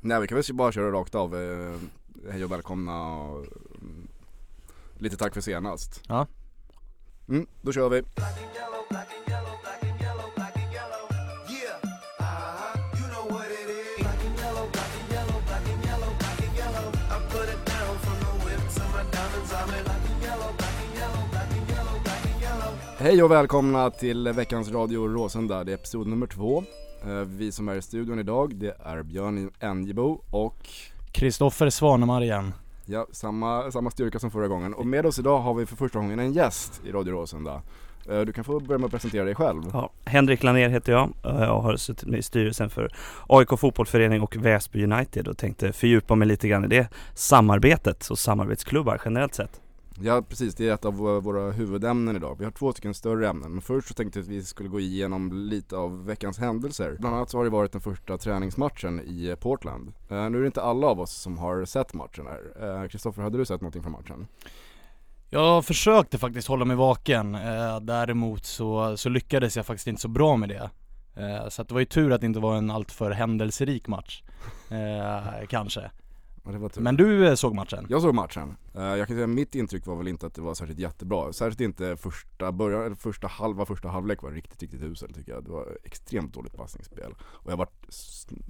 Nej vi kan väl bara köra rakt av. Eh, hej och välkomna och mm, lite tack för senast. Ja. Mm, då kör vi. Hej och välkomna till veckans Radio Råsunda. Det är episod nummer två. Eh, Vi som är i studion idag, det är Björn Enjebo och Kristoffer Svanemar igen. ja, samma, samma styrka som förra gången. Och med oss idag har vi för första gången en gäst i Radio Råsunda. Eh, Du kan få börja med att presentera dig själv. Ja, Henrik Lanér heter jag. Eh, Jag har suttit med i styrelsen för AIK Fotbollförening och Väsby United och tänkte fördjupa mig lite grann i det samarbetet och samarbetsklubbar generellt sett. Ja precis, det är ett av våra- huvudämnen idag. Vi har två stycken större ämnen, men först så tänkte jag att vi skulle gå igenom lite av veckans händelser. Bland annat så har det varit den första träningsmatchen i Portland. Eh, nu är det inte alla av oss som har sett matchen här. Eh, Kristoffer, hade du sett någonting från matchen? Jag försökte faktiskt hålla mig vaken, eh, däremot så, så lyckades jag faktiskt inte så bra med det. Eh, så att det var ju tur att det inte var en alltför händelserik match, eh, kanske. Tur. Men du eh, såg matchen? Jag såg matchen. Eh, jag kan säga att mitt intryck var väl inte att det var särskilt jättebra. Särskilt inte första början, eller första halva, första halvlek var riktigt, riktigt usel tycker jag. Det var extremt dåligt passningsspel. Och jag var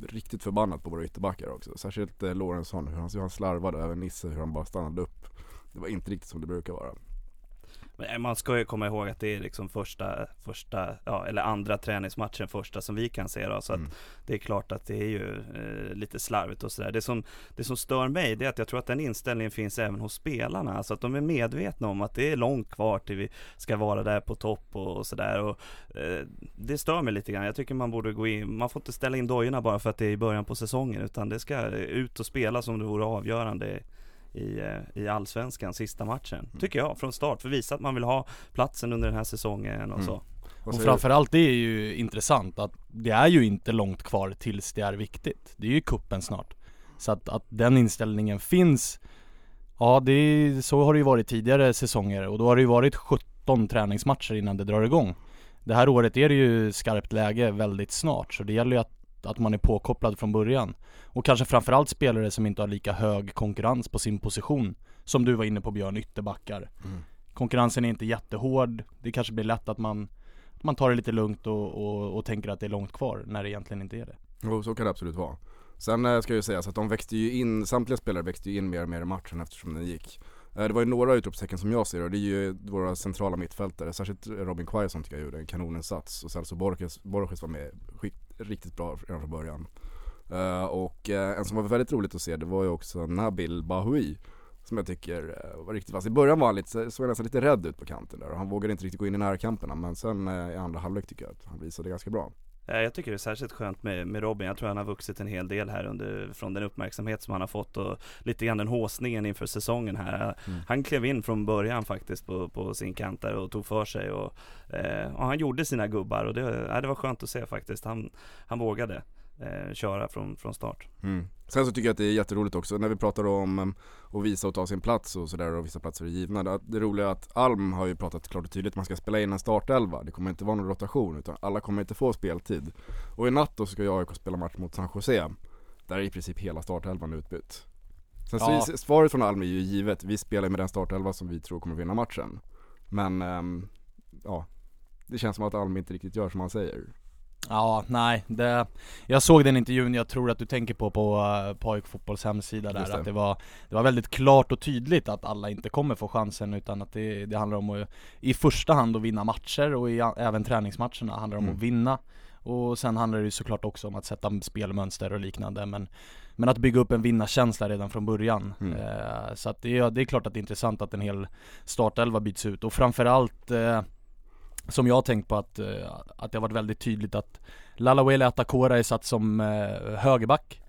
riktigt förbannad på våra ytterbackar också. Särskilt eh, Lorentzon, hur han, hur han slarvade över Nisse, hur han bara stannade upp. Det var inte riktigt som det brukar vara. Men man ska ju komma ihåg att det är liksom första, första, ja eller andra träningsmatchen, första som vi kan se då. Så Mm. att det är klart att det är ju eh, lite slarvigt och sådär. Det som, det som stör mig det är att jag tror att den inställningen finns även hos spelarna. Alltså att de är medvetna om att det är långt kvar till vi ska vara där på topp och, och sådär. Och, eh, det stör mig lite grann. Jag tycker man borde gå in, man får inte ställa in dojorna bara för att det är i början på säsongen. Utan det ska ut och spela som det vore avgörande i, eh, i allsvenskan sista matchen. Tycker jag från start. För visa att man vill ha platsen under den här säsongen och Mm. så. Och framförallt det är ju intressant att det är ju inte långt kvar tills det är viktigt. Det är ju kuppen snart. Så att, att den inställningen finns Ja det är, så har det ju varit tidigare säsonger och då har det ju varit 17 träningsmatcher innan det drar igång. Det här året är det ju skarpt läge väldigt snart så det gäller ju att, att man är påkopplad från början. Och kanske framförallt spelare som inte har lika hög konkurrens på sin position Som du var inne på Björn, ytterbackar. Mm. Konkurrensen är inte jättehård, det kanske blir lätt att man man tar det lite lugnt och, och, och tänker att det är långt kvar när det egentligen inte är det. Jo, så kan det absolut vara. Sen eh, ska jag ju säga så att de växte ju in, samtliga spelare växte ju in mer och mer i matchen eftersom den gick. Eh, Det var ju några utropstecken som jag ser och det är ju våra centrala mittfältare, särskilt Robin Quaison tycker jag gjorde en kanoninsats och Celso Borges, Borges var med skikt, riktigt bra redan från början. Uh, och uh, en som var väldigt roligt att se det var ju också Nabil Bahoui som jag tycker eh, var riktigt vass. I början var han lite, såg nästan lite rädd ut på kanten där och han vågade inte riktigt gå in i närkamperna men sen i andra halvlek tycker jag att han visade ganska bra. Eh, Jag tycker det är särskilt skönt med, med Robin. Jag tror han har vuxit en hel del här under, från den uppmärksamhet som han har fått och lite grann den håsningen inför säsongen här. Mm. Han klev in från början faktiskt på, på sin kant där och tog för sig och, eh, och han gjorde sina gubbar och det, ja, det var skönt att se faktiskt. Han, han vågade eh, köra från, från start. Mm. Sen så tycker jag att det är jätteroligt också när vi pratar om um, att visa och ta sin plats och sådär och vissa platser är givna. Det, roliga är att Alm har ju pratat klart och tydligt att man ska spela in en startelva. Det kommer inte vara någon rotation utan alla kommer inte få speltid. Och i natt då ska jag AIK spela match mot San Jose. Där är i princip hela startelvan utbytt. Sen Ja. så svaret från Alm är ju givet. Vi spelar med den startelva som vi tror kommer vinna matchen. Men ehm, ja, det känns som att Alm inte riktigt gör som han säger. Ja, nej, det, jag såg den intervjun jag tror att du tänker på på, eh, AIK Fotbolls hemsida där, det. att det var, det var väldigt klart och tydligt att alla inte kommer få chansen utan att det, det handlar om att i första hand att vinna matcher och i, även träningsmatcherna handlar om Mm. att vinna och sen handlar det ju såklart också om att sätta spelmönster och liknande men Men att bygga upp en vinnarkänsla redan från början. Mm. Eh, så att det, är- det är klart att det är intressant att en hel startelva byts ut och framförallt eh, Som jag har tänkt på att, eh, att det har varit väldigt tydligt att Lalawele Atakora är satt som eh, högerback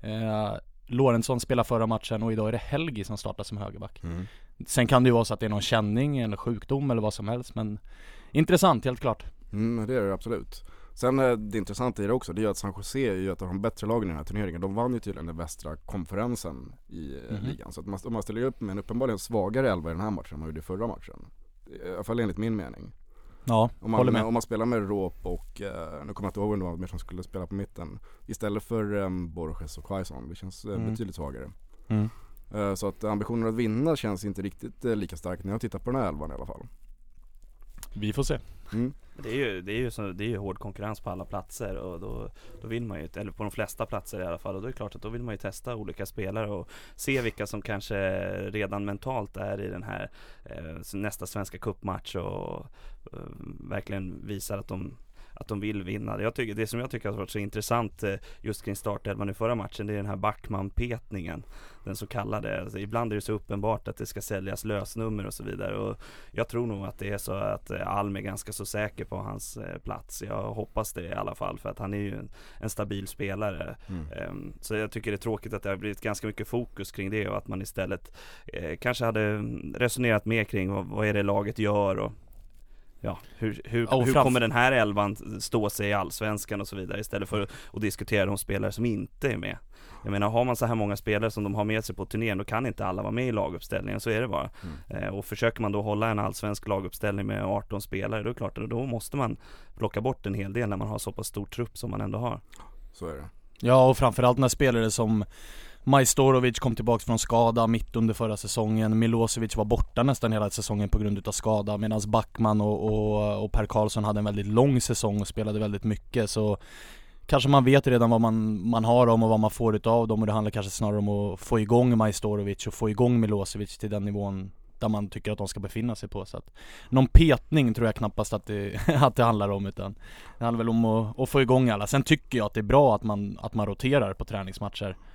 eh, Lorentzon spelar förra matchen och idag är det Helgi som startar som högerback Mm. Sen kan det ju vara så att det är någon känning eller sjukdom eller vad som helst men Intressant helt klart Mm, det är det absolut. Sen det intressanta i det också, det är ju att San Jose är ju ett av de bättre lagen i den här turneringen. De vann ju tydligen den västra konferensen i Mhm. ligan. Så att man, man ställer upp med en uppenbarligen svagare elva i den här matchen än man gjorde i förra matchen. I alla fall enligt min mening. Ja, Om håller man, med. om man spelar med Råp och, eh, nu kommer jag inte ihåg vem det var mer som skulle spela på mitten Istället för um, Borges och Quaison, det känns eh, Mm. betydligt svagare Mm. Eh, Så att ambitionen att vinna känns inte riktigt eh, lika stark när jag tittar på den här elvan i alla fall Vi får se. mm. Det är ju, det är ju, så, det är ju hård konkurrens på alla platser och då, då vill man ju, eller på de flesta platser i alla fall och då är det klart att då vill man ju testa olika spelare och se vilka som kanske redan mentalt är i den här eh, nästa svenska cupmatch och eh, verkligen visar att de att de vill vinna. Jag tycker, det som jag tycker har varit så intressant eh, just kring startelvan i förra matchen det är den här Backman-petningen. Den så kallade. Alltså, ibland är det så uppenbart att det ska säljas lösnummer och så vidare. Och jag tror nog att det är så att eh, Alm är ganska så säker på hans eh, plats. Jag hoppas det i alla fall för att han är ju en, en stabil spelare. Mm. Ehm, Så jag tycker det är tråkigt att det har blivit ganska mycket fokus kring det och att man istället kanske hade resonerat mer kring vad, vad är det laget gör och Ja, hur, hur, och hur kommer den här elvan stå sig i Allsvenskan och så vidare istället för att, att diskutera de spelare som inte är med. Jag menar, har man så här många spelare som de har med sig på turnén, då kan inte alla vara med i laguppställningen, så är det bara. Mm. Eh, och försöker man då hålla en allsvensk laguppställning med 18 spelare, då är det klart, då måste man plocka bort en hel del när man har så pass stor trupp som man ändå har. Så är det Ja och framförallt när spelare som Majstorovic kom tillbaka från skada mitt under förra säsongen. Milosevic var borta nästan hela säsongen på grund utav skada Medan Backman och, och, och Per Karlsson hade en väldigt lång säsong och spelade väldigt mycket. Så Kanske man vet redan vad man, man har dem och vad man får utav dem och det handlar kanske snarare om att få igång Majstorovic och få igång Milosevic till den nivån där man tycker att de ska befinna sig på. Så att Någon petning tror jag knappast att det, att det handlar om utan Det handlar väl om att, att få igång alla. Sen tycker jag att det är bra att man, att man roterar på träningsmatcher. Eh,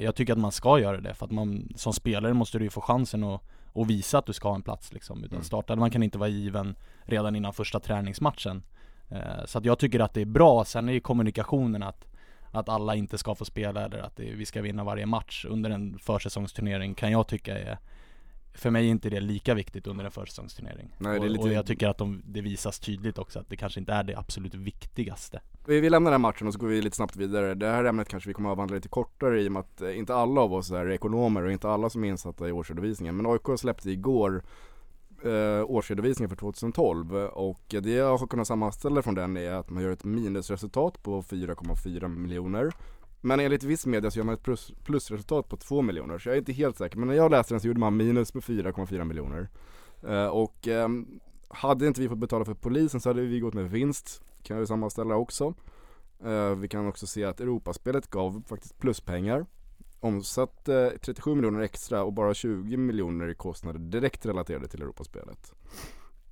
jag tycker att man ska göra det för att man som spelare måste du ju få chansen att, att visa att du ska ha en plats liksom. Utan Mm. startade man kan inte vara given redan innan första träningsmatchen. Eh, Så att jag tycker att det är bra. Sen är ju kommunikationen att att alla inte ska få spela eller att det, vi ska vinna varje match under en försäsongsturnering kan jag tycka är För mig är inte det lika viktigt under en försäsongsturnering. Nej, det är och, lite- och jag tycker att de, det visas tydligt också att det kanske inte är det absolut viktigaste. Vi, vi lämnar den här matchen och så går vi lite snabbt vidare. Det här ämnet kanske vi kommer att avhandla lite kortare i och med att eh, inte alla av oss är ekonomer och inte alla som är insatta i årsredovisningen. Men AIK släppte igår eh, årsredovisningen för 2012 och det jag har kunnat sammanställa från den är att man gör ett minusresultat på 4,4 miljoner. Men enligt viss media så gör man ett plus, plusresultat på 2 miljoner så jag är inte helt säker. Men när jag läste den så gjorde man minus med 4,4 miljoner. Eh, och eh, hade inte vi fått betala för polisen så hade vi gått med vinst kan vi sammanställa också. Eh, vi kan också se att Europaspelet gav faktiskt pluspengar. Omsatte eh, 37 miljoner extra och bara 20 miljoner i kostnader direkt relaterade till Europaspelet.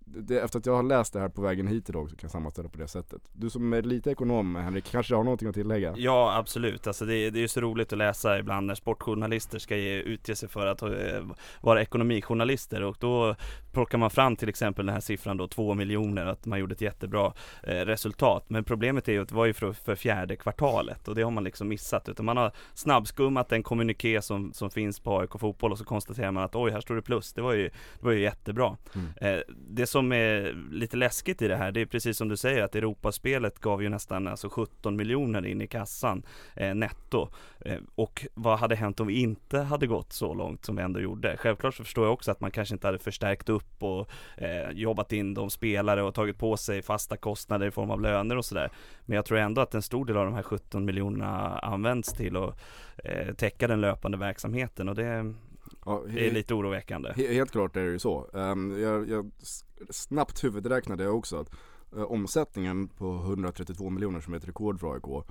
Det, efter att jag har läst det här på vägen hit idag så kan jag sammanställa på det sättet. Du som är lite ekonom Henrik, kanske har någonting att tillägga? Ja absolut, alltså det, det är ju så roligt att läsa ibland när sportjournalister ska ge, utge sig för att eh, vara ekonomijournalister och då plockar man fram till exempel den här siffran då 2 miljoner, att man gjorde ett jättebra eh, resultat. Men problemet är ju att det var ju för, för fjärde kvartalet och det har man liksom missat. Utan man har snabbskummat en kommuniké som, som finns på AIK Fotboll och så konstaterar man att oj, här står det plus. Det var ju, det var ju jättebra. Mm. Eh, det som är lite läskigt i det här, det är precis som du säger att Europaspelet gav ju nästan alltså 17 miljoner in i kassan eh, netto. Eh, och vad hade hänt om vi inte hade gått så långt som vi ändå gjorde? Självklart så förstår jag också att man kanske inte hade förstärkt upp och eh, jobbat in de spelare och tagit på sig fasta kostnader i form av löner och sådär. Men jag tror ändå att en stor del av de här 17 miljonerna används till att eh, täcka den löpande verksamheten och det, Ja, det är lite oroväckande. He- Helt klart är det ju så. Ehm, jag, jag snabbt huvudräknade jag också att eh, omsättningen på 132 miljoner som är ett rekord för AIK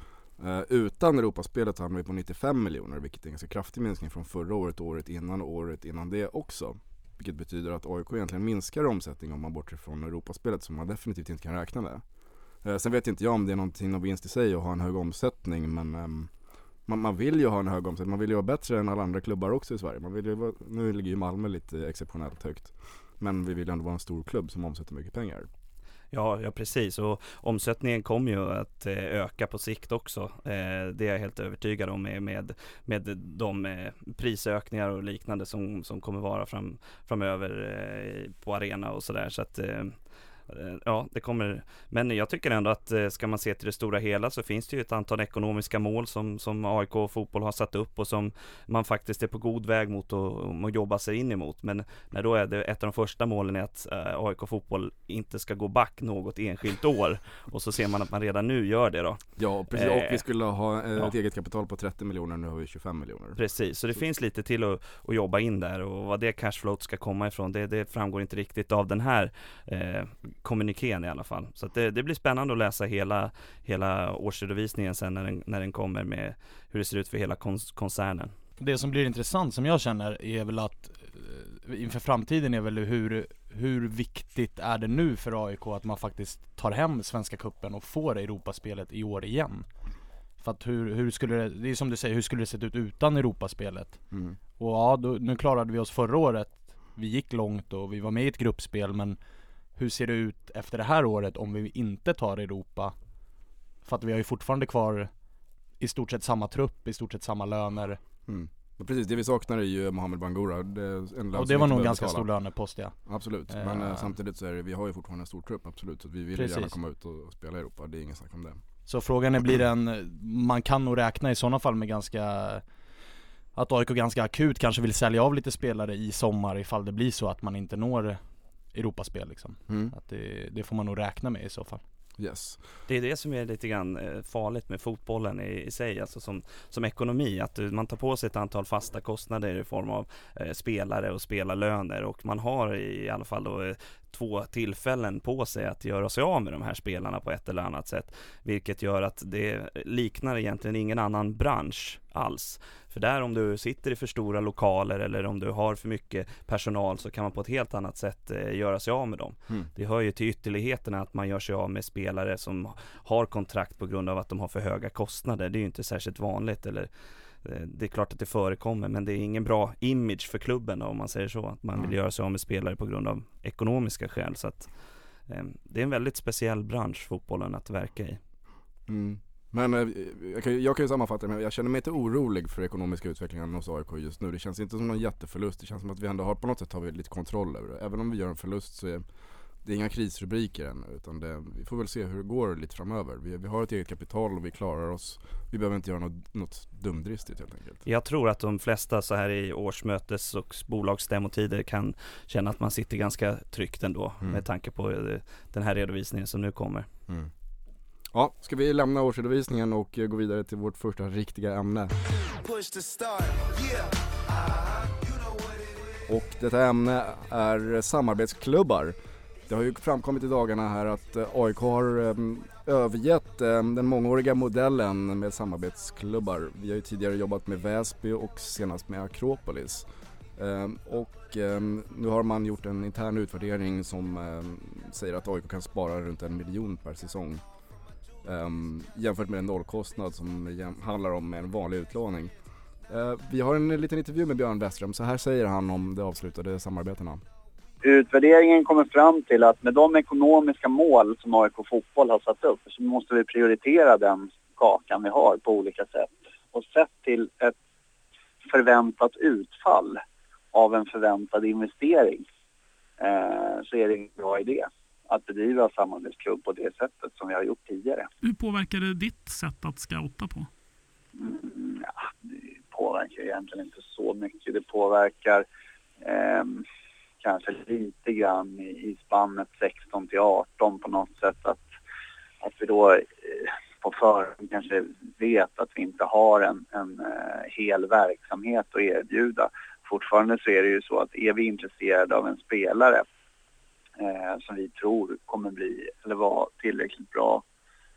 eh, utan Europaspelet hamnar vi på 95 miljoner vilket är en ganska kraftig minskning från förra året, året innan och året innan det också. Vilket betyder att AIK egentligen minskar omsättning om man bortser från Europaspelet som man definitivt inte kan räkna med. Eh, sen vet inte jag om det är någonting av vinst i sig att ha en hög omsättning men ehm, man, man vill ju ha en hög omsättning, man vill ju vara bättre än alla andra klubbar också i Sverige. Man vill ju vara, nu ligger ju Malmö lite exceptionellt högt. Men vi vill ju ändå vara en stor klubb som omsätter mycket pengar. Ja, ja precis och omsättningen kommer ju att eh, öka på sikt också. Eh, det är jag helt övertygad om med, med, med de eh, prisökningar och liknande som, som kommer vara fram, framöver på arena och sådär. Så att ja, det kommer, men jag tycker ändå att eh, ska man se till det stora hela så finns det ju ett antal ekonomiska mål som, som AIK fotboll har satt upp och som man faktiskt är på god väg mot att, att jobba sig in emot. Men när då är det ett av de första målen är att eh, AIK fotboll inte ska gå back något enskilt år och så ser man att man redan nu gör det då. Ja, precis. och vi skulle ha ett ja. eget kapital på 30 miljoner, nu har vi 25 miljoner. Precis, så det så. finns lite till att, att jobba in där och vad det cashflowt ska komma ifrån, det, det framgår inte riktigt av den här eh, kommunikén i alla fall. Så det, det, blir spännande att läsa hela, hela årsredovisningen sen när den, när den kommer med hur det ser ut för hela koncernen. Det som blir intressant som jag känner är väl att eh, inför framtiden är väl hur, hur viktigt är det nu för AIK att man faktiskt tar hem Svenska Kuppen och får Europaspelet i år igen? För att hur, hur skulle det, det är som du säger, hur skulle det sett ut utan Europaspelet? Mm. Och ja, då, nu klarade vi oss förra året Vi gick långt och vi var med i ett gruppspel men hur ser det ut efter det här året om vi inte tar Europa? För att vi har ju fortfarande kvar i stort sett samma trupp, i stort sett samma löner. Mm. precis, det vi saknar är ju Mohamed Bangura. Det och det var nog en ganska stor lönepost ja. Absolut, men uh, samtidigt så är det, vi har ju fortfarande en stor trupp, absolut. Så vi vill precis. gärna komma ut och spela i Europa, det är inget snack om det. Så frågan är, blir den, man kan nog räkna i sådana fall med ganska att AIK ganska akut kanske vill sälja av lite spelare i sommar ifall det blir så att man inte når Europaspel liksom. Mm. Att det, det, får man nog räkna med i så fall. Yes. Det är det som är lite grann eh, farligt med fotbollen i, i sig, alltså som, som ekonomi. Att man tar på sig ett antal fasta kostnader i form av eh, spelare och spelarlöner och man har i alla fall då eh, två tillfällen på sig att göra sig av med de här spelarna på ett eller annat sätt. Vilket gör att det liknar egentligen ingen annan bransch alls. För där om du sitter i för stora lokaler eller om du har för mycket personal så kan man på ett helt annat sätt eh, göra sig av med dem. Mm. Det hör ju till ytterligheterna att man gör sig av med spelare som har kontrakt på grund av att de har för höga kostnader. Det är ju inte särskilt vanligt eller eh, det är klart att det förekommer men det är ingen bra image för klubben då, om man säger så. Att man vill göra sig av med spelare på grund av ekonomiska skäl. Så att, eh, det är en väldigt speciell bransch fotbollen att verka i. Mm. Men eh, jag kan, jag kan ju sammanfatta det jag känner mig inte orolig för ekonomiska utvecklingen hos AIK just nu. Det känns inte som någon jätteförlust. Det känns som att vi ändå har, på något sätt har vi lite kontroll över det. Även om vi gör en förlust så är det är inga krisrubriker än utan det, vi får väl se hur det går lite framöver. Vi, vi har ett eget kapital och vi klarar oss. Vi behöver inte göra något, något dumdristigt helt enkelt. Jag tror att de flesta så här i årsmötes och bolagsstämmotider kan känna att man sitter ganska tryggt ändå mm. med tanke på eh, den här redovisningen som nu kommer. Mm. Ja, ska vi lämna årsredovisningen och gå vidare till vårt första riktiga ämne. Och detta ämne är samarbetsklubbar. Det har ju framkommit i dagarna här att eh, AIK har um, övergett um, den mångåriga modellen med samarbetsklubbar. Vi har ju tidigare jobbat med Väsby och senast med Akropolis. Um, och nu har man gjort en intern utvärdering som säger att AIK kan spara runt en miljon per säsong Um, jämfört med en nollkostnad som handlar om en vanlig utlåning. Uh, vi har en liten intervju med Björn Westström, så här säger han om de avslutade samarbetena. Utvärderingen kommer fram till att med de ekonomiska mål som AIK Fotboll har satt upp så måste vi prioritera den kakan vi har på olika sätt. Och sett till ett förväntat utfall av en förväntad investering eh, så är det en bra idé att bedriva samarbetsklubb på det sättet som vi har gjort tidigare. Hur påverkar det ditt sätt att scouta på? Mm, ja, det påverkar egentligen inte så mycket. Det påverkar eh, kanske lite grann i, i spannet 16 till 18 på något sätt att, att vi då eh, på förhand kanske vet att vi inte har en, en eh, hel verksamhet att erbjuda. Fortfarande så är det ju så att är vi intresserade av en spelare eh, som vi tror kommer bli, eller vara tillräckligt bra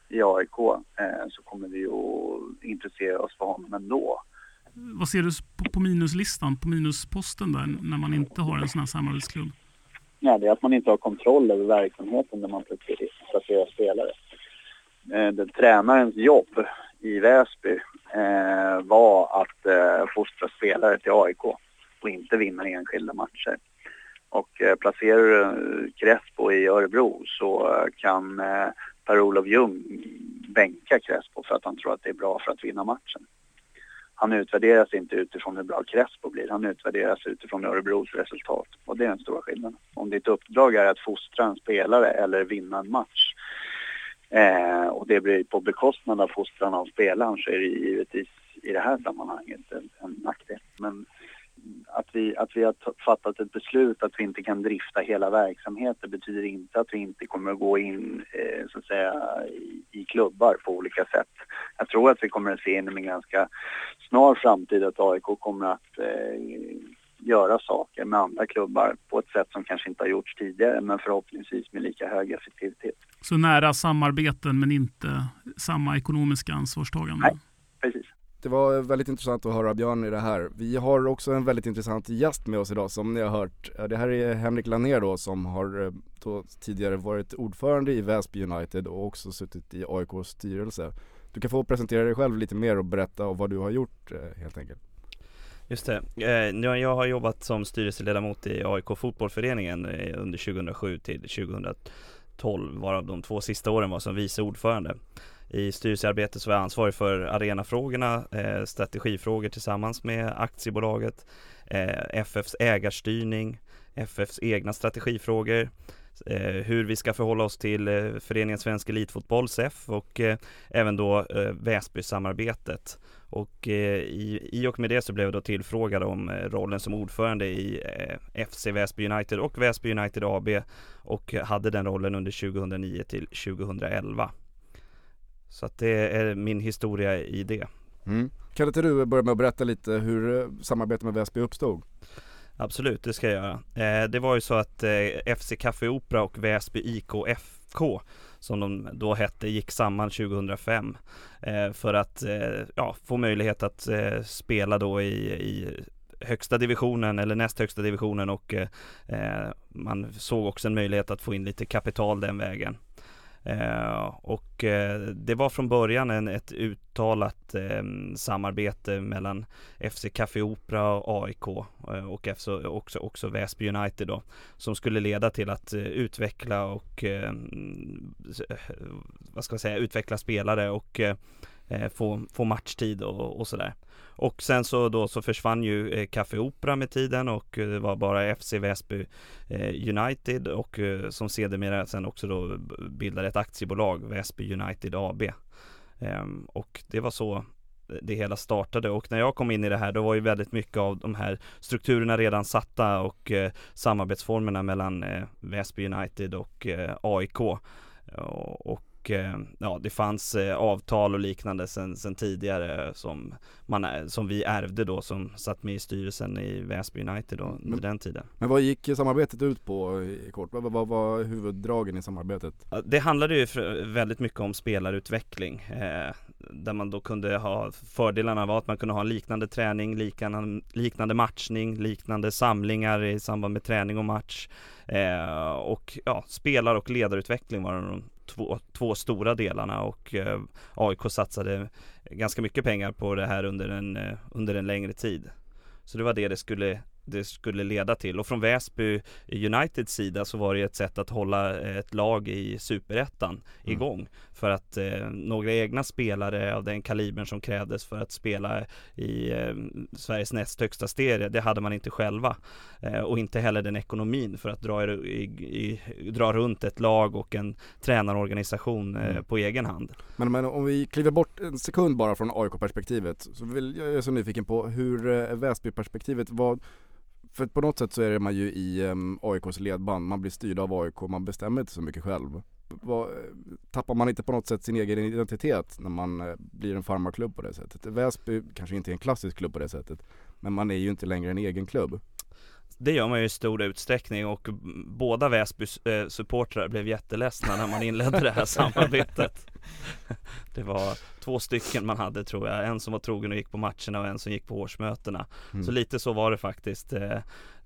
i AIK eh, så kommer vi att intressera oss för honom ändå. Vad ser du på, på minuslistan, på minusposten där när man inte har en sån här samarbetsklubb? Ja, det är att man inte har kontroll över verksamheten när man placerar spelare. Eh, den, tränarens jobb i Väsby eh, var att eh, fostra spelare till AIK och inte vinna enskilda matcher. Och eh, placerar du Crespo i Örebro så eh, kan eh, Per-Olof Ljung bänka Crespo för att han tror att det är bra för att vinna matchen. han utvärderas inte utifrån hur bra Crespo blir, han utvärderas utifrån Örebros resultat. Och det är den stora skillnaden. Om ditt uppdrag är att fostra en spelare eller vinna en match eh, och det blir på bekostnad av fostran av spelaren så är det givetvis i det här sammanhanget en, en nackdel. Men att vi, att vi har fattat ett beslut att vi inte kan drifta hela verksamheten betyder inte att vi inte kommer att gå in eh, så att säga i, i, klubbar på olika sätt. Jag tror att vi kommer att se inom en ganska snar framtid att AIK kommer att eh, göra saker med andra klubbar på ett sätt som kanske inte har gjorts tidigare men förhoppningsvis med lika hög effektivitet. Så nära samarbeten men inte samma ekonomiska ansvarstagande? Nej, precis. Det var väldigt intressant att höra Björn i det här. Vi har också en väldigt intressant gäst med oss idag som ni har hört. Det här är Henrik Lanér då som har eh, då tidigare varit ordförande i Väsby United och också suttit i AIKs styrelse. Du kan få presentera dig själv lite mer och berätta om vad du har gjort eh, helt enkelt. Just det. Eh, jag har jobbat som styrelseledamot i AIK fotbollföreningen under 2007 till 2012 varav de två sista åren var som vice ordförande. I styrelsearbetet så var jag ansvarig för arenafrågorna, eh, strategifrågor tillsammans med aktiebolaget, eh, FFs ägarstyrning, FFs egna strategifrågor, Eh, hur vi ska förhålla oss till eh, föreningen Svensk Elitfotboll, SEF och eh, även då eh, Väsby-samarbetet. Och eh, i, i och med det så blev jag då tillfrågad om eh, rollen som ordförande i eh, FC Väsby United och Väsby United AB och hade den rollen under 2009 till 2011. Så att det är min historia i det. Mm. Kan inte du börja med att berätta lite hur eh, samarbetet med Väsby uppstod? Absolut, det ska jag göra. Eh, det var ju så att eh, FC Café Opera och Väsby IKFK som de då hette gick samman 2005 eh, för att eh, ja, få möjlighet att eh, spela då i, i högsta divisionen eller näst högsta divisionen och eh, eh, man såg också en möjlighet att få in lite kapital den vägen. Eh, och eh, det var från början en, ett uttalat eh, samarbete mellan FC Café Opera och AIK eh, och FC, också, också Väsby United då som skulle leda till att eh, utveckla och eh, vad ska jag säga, utveckla spelare och eh, Eh, få, få matchtid och, och sådär. Och sen så då så försvann ju eh, Café Opera med tiden och eh, det var bara FC Väsby eh, United och eh, som sedermera sen också då bildade ett aktiebolag, Väsby United AB. Ehm, och det var så det hela startade och när jag kom in i det här då var ju väldigt mycket av de här strukturerna redan satta och eh, samarbetsformerna mellan eh, Väsby United och eh, AIK. Och Eh, ja, det fanns eh, avtal och liknande sen, sen tidigare som, man, som vi ärvde då som satt med i styrelsen i Väsby United då under men, den tiden. Men vad gick samarbetet ut på i kort? Vad, vad var huvuddragen i samarbetet? Det handlade ju väldigt mycket om spelarutveckling eh, där man då kunde ha fördelarna var att man kunde ha liknande träning, liknande, liknande matchning, liknande samlingar i samband med träning och match eh, och ja, spelar och ledarutveckling var de två, två stora delarna och eh, AIK satsade ganska mycket pengar på det här under en, eh, under en längre tid. Så det var det det skulle det skulle leda till. Och från Väsby Uniteds sida så var det ett sätt att hålla ett lag i superettan mm. igång. För att eh, några egna spelare av den kalibern som krävdes för att spela i eh, Sveriges näst högsta serie, det hade man inte själva. Eh, och inte heller den ekonomin för att dra, i, i, dra runt ett lag och en tränarorganisation eh, mm. på egen hand. Men, men, om vi kliver bort en sekund bara från AIK-perspektivet så vill jag är så nyfiken på hur eh, Väsby-perspektivet var för på något sätt så är man ju i ehm, um, AIKs ledband, man blir styrd av AIK, man bestämmer inte så mycket själv. Tappar man inte på något sätt sin egen identitet när man eh, blir en farmarklubb på det sättet? Väsby kanske inte är en klassisk klubb på det sättet, men man är ju inte längre en egen klubb. Det gör man ju i stor utsträckning och båda Väsbys eh, supportrar blev jätteledsna när man inledde det här samarbetet. Det var två stycken man hade tror jag, en som var trogen och gick på matcherna och en som gick på årsmötena. Mm. Så lite så var det faktiskt.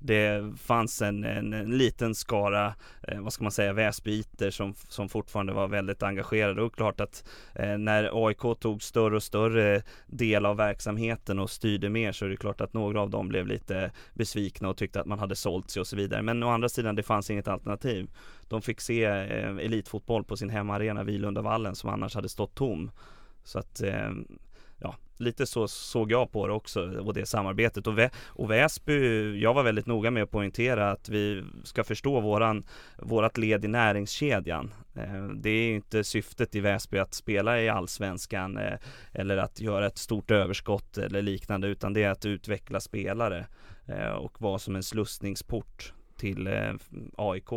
Det fanns en, en, en liten skara, eh, vad ska man säga, Väsbyiter som, som fortfarande var väldigt engagerade och klart att eh, när AIK tog större och större del av verksamheten och styrde mer så är det klart att några av dem blev lite besvikna och tyckte att man hade sålt sig och så vidare. Men å andra sidan, det fanns inget alternativ. De fick se eh, elitfotboll på sin hemmaarena Vilundavallen som annars hade stått tom. Så att eh, ja, lite så såg jag på det också och det samarbetet och, Vä och Väsby, jag var väldigt noga med att poängtera att vi ska förstå våran, vårat led i näringskedjan. Eh, det är inte syftet i Väsby att spela i Allsvenskan eh, eller att göra ett stort överskott eller liknande utan det är att utveckla spelare eh, och vara som en slussningsport till eh, AIK.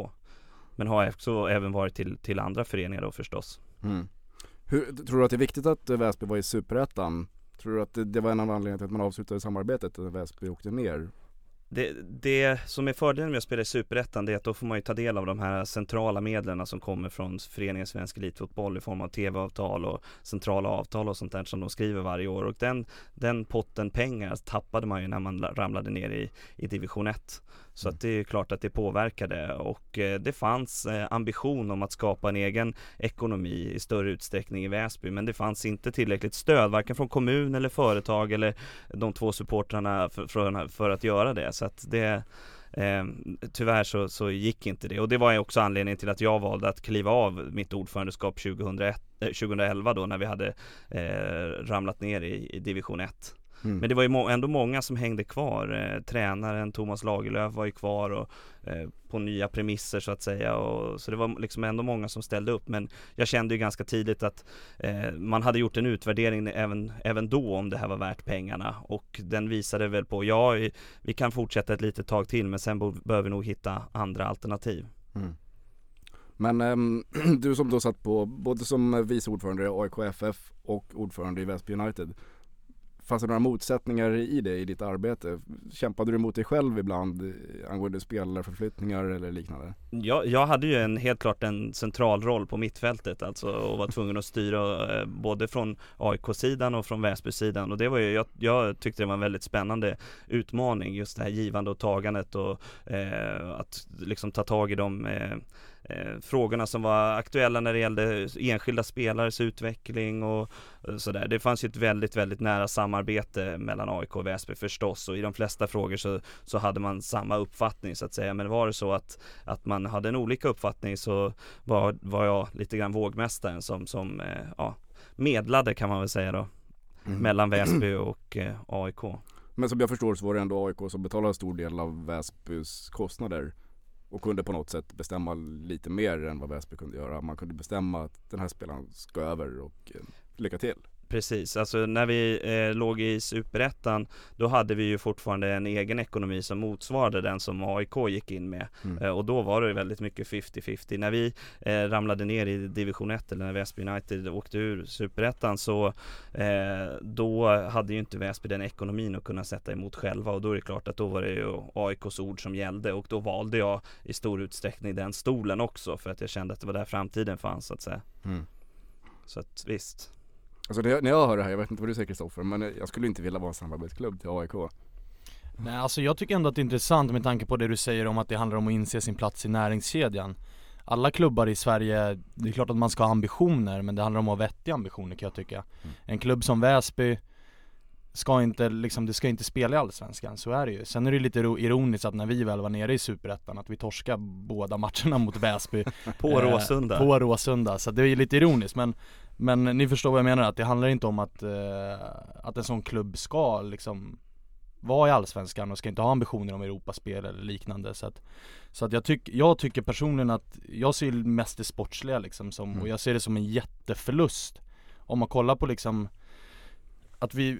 Men har också även varit till, till andra föreningar då förstås. Mm. Hur, tror du att det är viktigt att eh, Väsby var i Superettan? Tror du att det, det var en av anledningarna till att man avslutade samarbetet när Väsby åkte ner? Det, det som är fördelen med att spela i Superettan det är att då får man ju ta del av de här centrala medlen som kommer från föreningen Svensk Elitfotboll i form av tv-avtal och centrala avtal och sånt där som de skriver varje år och den, den potten pengar tappade man ju när man ramlade ner i, i division 1. Så att det är klart att det påverkade och eh, det fanns eh, ambition om att skapa en egen ekonomi i större utsträckning i Väsby men det fanns inte tillräckligt stöd varken från kommun eller företag eller de två supportrarna för, för, för att göra det. Så att det Eh, tyvärr så, så gick inte det. Och det var också anledningen till att jag valde att kliva av mitt ordförandeskap 2001, eh, 2011 då när vi hade eh, ramlat ner i, i division 1. Mm. Men det var ju ändå många som hängde kvar. Eh, tränaren Thomas Lagerlöf var ju kvar och eh, på nya premisser så att säga. Och, så det var liksom ändå många som ställde upp. Men jag kände ju ganska tidigt att eh, man hade gjort en utvärdering även, även då om det här var värt pengarna. Och den visade väl på, ja vi kan fortsätta ett litet tag till men sen behöver vi nog hitta andra alternativ. Mm. Men äm, du som då satt på både som vice ordförande i AIK FF och ordförande i Väsby United Fanns det några motsättningar i det i ditt arbete? Kämpade du mot dig själv ibland eh, angående spelarförflyttningar eller liknande? Jag, jag hade ju en, helt klart en central roll på mittfältet alltså och var tvungen att styra eh, både från AIK-sidan och från Väsby-sidan och det var ju, jag, jag, tyckte det var en väldigt spännande utmaning just det här givande och tagandet och eh, att liksom ta tag i de eh, frågorna som var aktuella när det gällde enskilda spelares utveckling och sådär. Det fanns ju ett väldigt, väldigt nära samarbete mellan AIK och Väsby förstås och i de flesta frågor så, så hade man samma uppfattning så att säga. Men var det så att, att man hade en olika uppfattning så var, var jag lite grann vågmästaren som, som eh, ja, medlade kan man väl säga då. Mm. Mellan Väsby och eh, AIK. Men som jag förstår så var det ändå AIK som betalade stor del av Väsbys kostnader och kunde på något sätt bestämma lite mer än vad Väsby kunde göra. Man kunde bestämma att den här spelaren ska över och eh, lycka till. Precis, alltså när vi eh, låg i superettan då hade vi ju fortfarande en egen ekonomi som motsvarade den som AIK gick in med mm. eh, och då var det väldigt mycket 50-50. När vi eh, ramlade ner i division 1 eller när Väsby United åkte ur superettan så eh, då hade ju inte Väsby den ekonomin att kunna sätta emot själva och då är det klart att då var det ju AIKs ord som gällde och då valde jag i stor utsträckning den stolen också för att jag kände att det var där framtiden fanns så att säga. Mm. Så att visst. Alltså när jag, när jag hör det här, jag vet inte vad du säger Kristoffer, men jag skulle inte vilja vara en samarbetsklubb till AIK Nej alltså jag tycker ändå att det är intressant med tanke på det du säger om att det handlar om att inse sin plats i näringskedjan. Alla klubbar i Sverige, det är klart att man ska ha ambitioner men det handlar om att ha vettiga ambitioner kan jag tycka. Mm. En klubb som Väsby ska inte liksom, det ska inte spela i Allsvenskan, så är det ju. Sen är det lite ironiskt att när vi väl var nere i Superettan att vi torskade båda matcherna mot Väsby På eh, Råsunda På Råsunda, så det är lite ironiskt men Men ni förstår vad jag menar, att det handlar inte om att, eh, att en sån klubb ska liksom vara i Allsvenskan och ska inte ha ambitioner om Europaspel eller liknande så att Så att jag, tyck, jag tycker personligen att, jag ser mest det sportsliga liksom som, mm. och jag ser det som en jätteförlust Om man kollar på liksom att vi,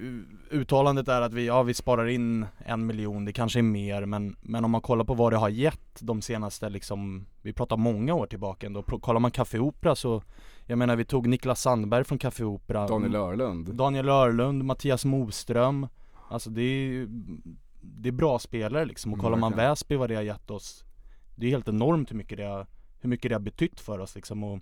uttalandet är att vi, ja vi sparar in en miljon, det kanske är mer men, men om man kollar på vad det har gett de senaste liksom, vi pratar många år tillbaka ändå, kollar man Café Opera så Jag menar vi tog Niklas Sandberg från Café Opera. Daniel Örlund. Daniel Örlund, Mattias Moström. Alltså det är Det är bra spelare liksom. Och kollar man Väsby vad det har gett oss Det är helt enormt hur mycket det har, hur mycket det har betytt för oss liksom. Och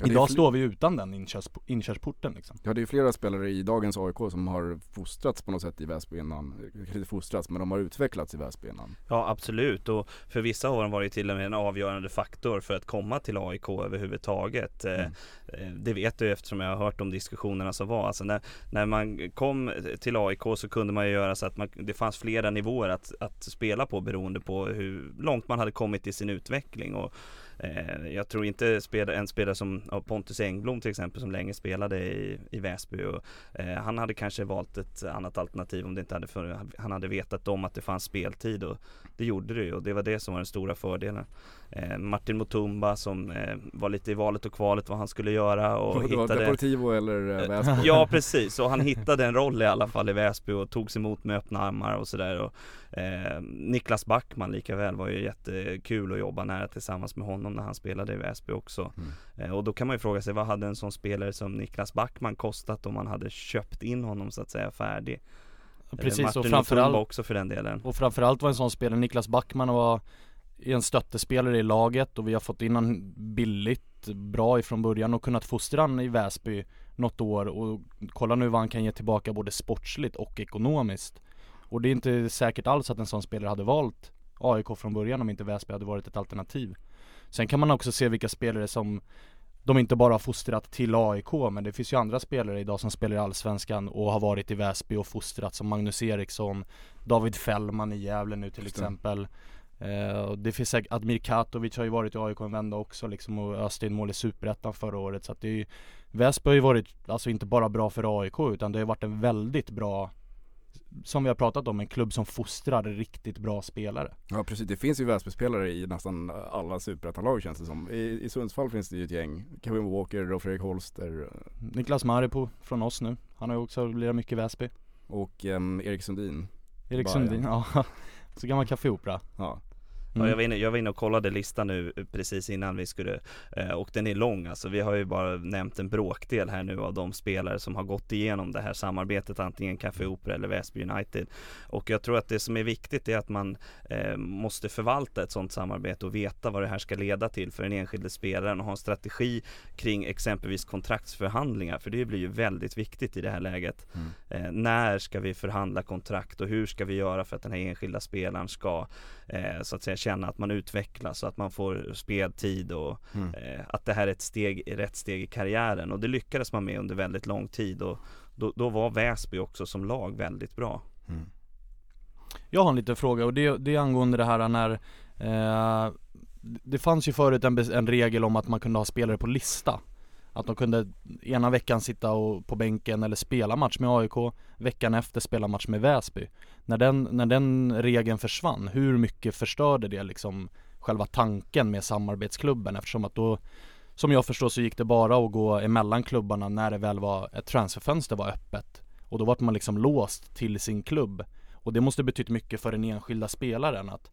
Ja, Idag står vi utan den inkörs, inkörsporten liksom. Ja det är flera spelare i dagens AIK som har fostrats på något sätt i Väsby innan, inte fostrats men de har utvecklats i Väsby innan. Ja absolut och för vissa har de varit till och med en avgörande faktor för att komma till AIK överhuvudtaget. Eh, mm. Eh, det vet du eftersom jag har hört de diskussionerna som var. Alltså när, när man kom till AIK så kunde man ju göra så att man, det fanns flera nivåer att, att spela på beroende på hur långt man hade kommit i sin utveckling. Och Eh, jag tror inte en spelare som Pontus Engblom till exempel som länge spelade i, i Väsby och eh, han hade kanske valt ett annat alternativ om det inte hade för, han hade vetat om att det fanns speltid och det gjorde det ju och det var det som var den stora fördelen. Eh, Martin Mutumba som eh, var lite i valet och kvalet vad han skulle göra och det var hittade Deportivo eller eh, Väsby? Ja precis, och han hittade en roll i alla fall i Väsby och togs emot med öppna armar och sådär eh, Niklas Backman lika väl var ju jättekul att jobba nära tillsammans med honom när han spelade i Väsby också Mm. eh, Och då kan man ju fråga sig vad hade en sån spelare som Niklas Backman kostat om man hade köpt in honom så att säga färdig? Precis Martin och framförallt också för den delen Och framförallt var en sån spelare, Niklas Backman var en stöttespelare i laget och vi har fått in honom billigt, bra ifrån början och kunnat fostra han i Väsby något år och kolla nu vad han kan ge tillbaka både sportsligt och ekonomiskt. Och det är inte säkert alls att en sån spelare hade valt AIK från början om inte Väsby hade varit ett alternativ. Sen kan man också se vilka spelare som de inte bara har fostrat till AIK men det finns ju andra spelare idag som spelar i Allsvenskan och har varit i Väsby och fostrat som Magnus Eriksson, David Fällman i Gävle nu till exempel. Eh, det finns säkert, Admir Katovic har ju varit i AIK en vända också liksom och öste in mål i Superettan förra året så att det är ju Väsby har ju varit, alltså inte bara bra för AIK utan det har varit en väldigt bra Som vi har pratat om, en klubb som fostrar riktigt bra spelare Ja precis, det finns ju Väsby-spelare i nästan alla superettanlag känns det som. I, I Sundsvall finns det ju ett gäng. Kevin Walker och Fredrik Holster Niklas Maripo från oss nu, han har ju också lirat mycket i Väsby och um, Erik Sundin. Erik Sundin, ja Så gammal Café-Opera Ja. Ja, jag, var inne, jag var inne och kollade listan nu eh, precis innan vi skulle eh, och den är lång alltså. Vi har ju bara nämnt en bråkdel här nu av de spelare som har gått igenom det här samarbetet antingen Café Opera eller Väsby United. Och jag tror att det som är viktigt är att man eh, måste förvalta ett sådant samarbete och veta vad det här ska leda till för den enskilde spelaren och ha en strategi kring exempelvis kontraktsförhandlingar för det blir ju väldigt viktigt i det här läget. Mm. Eh, när ska vi förhandla kontrakt och hur ska vi göra för att den här enskilda spelaren ska eh, så att säga känna att man utvecklas så att man får speltid och Mm. eh, att det här är ett steg, rätt steg i karriären och det lyckades man med under väldigt lång tid och då, då var Väsby också som lag väldigt bra. Mm. Jag har en liten fråga och det, det är angående det här när eh, Det fanns ju förut en, en regel om att man kunde ha spelare på lista att de kunde ena veckan sitta och, på bänken eller spela match med AIK Veckan efter spela match med Väsby. När den, när den regeln försvann, hur mycket förstörde det liksom Själva tanken med samarbetsklubben? Eftersom att då Som jag förstår så gick det bara att gå emellan klubbarna när det väl var ett transferfönster var öppet. Och då vart man liksom låst till sin klubb. Och det måste betytt mycket för den enskilda spelaren att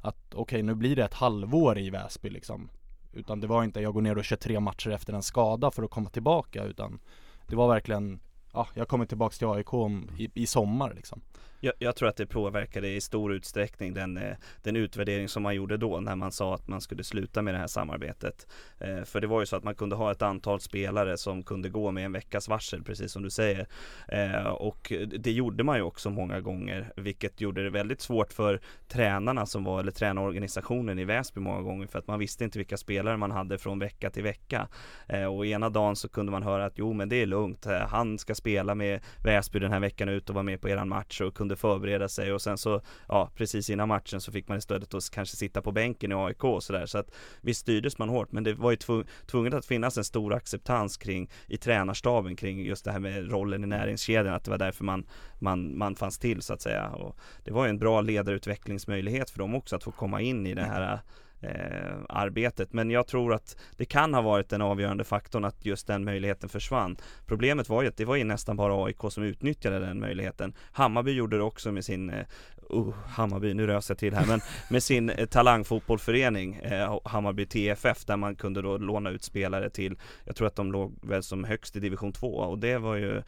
Att okej nu blir det ett halvår i Väsby liksom. Utan det var inte jag går ner och kör tre matcher efter en skada för att komma tillbaka utan Det var verkligen Ja, jag kommer tillbaks till AIK om, i, i sommar liksom. Jag, jag tror att det påverkade i stor utsträckning den, eh, den utvärdering som man gjorde då när man sa att man skulle sluta med det här samarbetet. Eh, för det var ju så att man kunde ha ett antal spelare som kunde gå med en veckas varsel precis som du säger. Eh, och det gjorde man ju också många gånger vilket gjorde det väldigt svårt för tränarna som var, eller tränarorganisationen i Väsby många gånger för att man visste inte vilka spelare man hade från vecka till vecka. Eh, och ena dagen så kunde man höra att jo men det är lugnt, eh, han ska spela med Väsby den här veckan ut och vara med på eran match och kunde förbereda sig och sen så, ja precis innan matchen så fick man istället att kanske sitta på bänken i AIK och sådär. Så att visst styrdes man hårt men det var ju tvu- tvunget att finnas en stor acceptans kring i tränarstaben kring just det här med rollen i näringskedjan att det var därför man, man, man fanns till så att säga. Och det var ju en bra ledarutvecklingsmöjlighet för dem också att få komma in i det här eh, arbetet. Men jag tror att det kan ha varit den avgörande faktorn att just den möjligheten försvann. Problemet var ju att det var ju nästan bara AIK som utnyttjade den möjligheten. Hammarby gjorde det också med sin eh, Oh, Hammarby, nu rös jag till här, men med sin talangfotbollförening eh, eh Hammarby TFF där man kunde då låna ut spelare till Jag tror att de låg väl som högst i division 2 och det var ju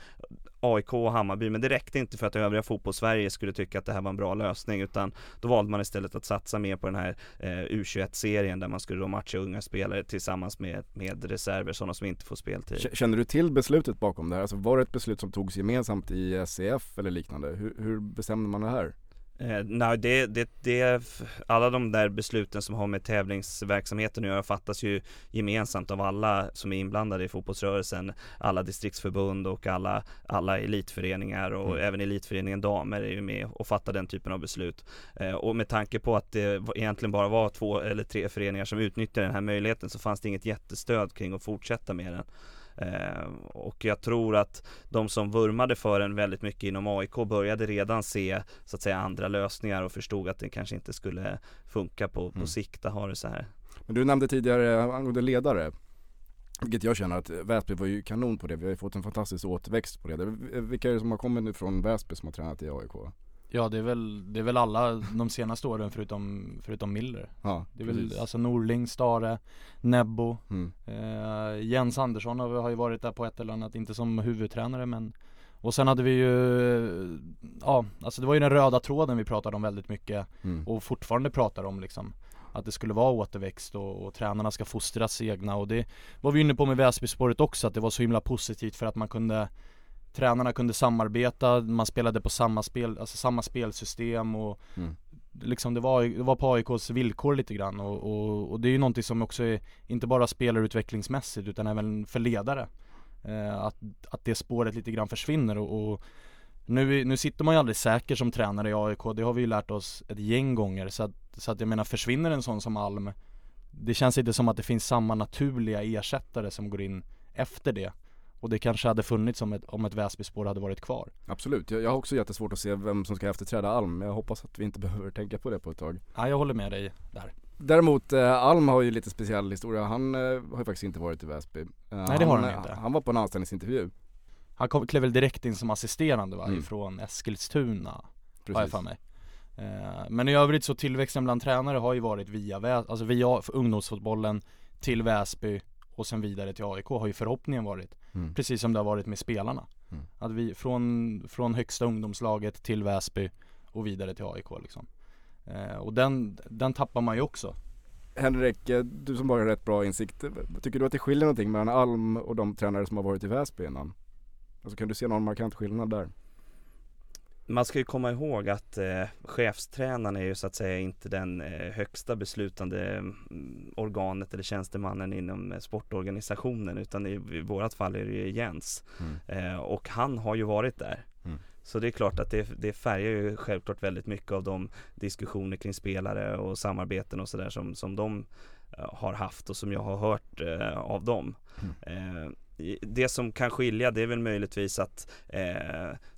AIK och Hammarby, men det räckte inte för att övriga fotbollssverige skulle tycka att det här var en bra lösning utan då valde man istället att satsa mer på den här eh, U21-serien där man skulle då matcha unga spelare tillsammans med, med reserver, sådana som inte får speltid. Känner du till beslutet bakom det här? Alltså var det ett beslut som togs gemensamt i SCF eller liknande? Hur, hur bestämde man det här? Eh, nej, det, det, det, alla de där besluten som har med tävlingsverksamheten att göra fattas ju gemensamt av alla som är inblandade i fotbollsrörelsen. Alla distriktsförbund och alla, alla elitföreningar och mm. även elitföreningen damer är ju med och fattar den typen av beslut. Eh, och med tanke på att det egentligen bara var två eller tre föreningar som utnyttjade den här möjligheten så fanns det inget jättestöd kring att fortsätta med den. Eh, och jag tror att de som vurmade för den väldigt mycket inom AIK började redan se så att säga andra lösningar och förstod att det kanske inte skulle funka på, på mm. sikt att ha det så här. Men du nämnde tidigare angående ledare vilket jag känner att Väsby var ju kanon på det. Vi har ju fått en fantastisk återväxt på det. Vilka är det som har kommit nu från Väsby som har tränat i AIK? Ja det är väl, det är väl alla de senaste åren förutom, förutom Miller Ja, Det är väl alltså Norling, Stare, Nebbo mm. eh, Jens Andersson har, har ju varit där på ett eller annat, inte som huvudtränare men Och sen hade vi ju, ja alltså det var ju den röda tråden vi pratade om väldigt mycket mm. och fortfarande pratar om liksom att det skulle vara återväxt och, och tränarna ska fostras egna och det var vi inne på med Väsbyspåret också att det var så himla positivt för att man kunde tränarna kunde samarbeta, man spelade på samma spel, alltså samma spelsystem och mm. liksom det var, det var på AIKs villkor lite grann och, och, och det är ju någonting som också är, inte bara spelarutvecklingsmässigt utan även för ledare. Eh, att, att det spåret lite grann försvinner och, och nu, nu sitter man ju aldrig säker som tränare i AIK, det har vi ju lärt oss ett gäng gånger så att, så att jag menar försvinner en sån som Alm Det känns inte som att det finns samma naturliga ersättare som går in efter det och det kanske hade funnits om ett, om ett Väsbyspår hade varit kvar. Absolut, jag, jag har också jättesvårt att se vem som ska efterträda Alm Men jag hoppas att vi inte behöver tänka på det på ett tag. Ja, jag håller med dig där. Däremot, eh, Alm har ju lite speciell historia, han eh, har ju faktiskt inte varit i Väsby. Eh, Nej det har han, inte. Han var på en anställningsintervju. Han kom, klev väl direkt in som assisterande va, mm. från Eskilstuna Precis. Har jag för mig. Eh, Men i övrigt så tillväxten bland tränare har ju varit via, alltså via ungdomsfotbollen till Väsby och sen vidare till AIK har ju förhoppningen varit mm. Precis som det har varit med spelarna mm. Att vi från, från högsta ungdomslaget till Väsby och vidare till AIK liksom eh, Och den, den tappar man ju också Henrik, eh, du som bara har rätt bra insikt Tycker du att det skiljer någonting mellan Alm och de tränare som har varit i Väsby innan? Alltså kan du se någon markant skillnad där? Man ska ju komma ihåg att eh, chefstränaren är ju så att säga inte den eh, högsta beslutande mm, organet eller tjänstemannen inom eh, sportorganisationen utan i, i vårat fall är det ju Jens. Mm. Eh, och han har ju varit där. Mm. Så det är klart att det, det färgar ju självklart väldigt mycket av de diskussioner kring spelare och samarbeten och sådär som, som de eh, har haft och som jag har hört eh, av dem. Mm. det som kan skilja det är väl möjligtvis att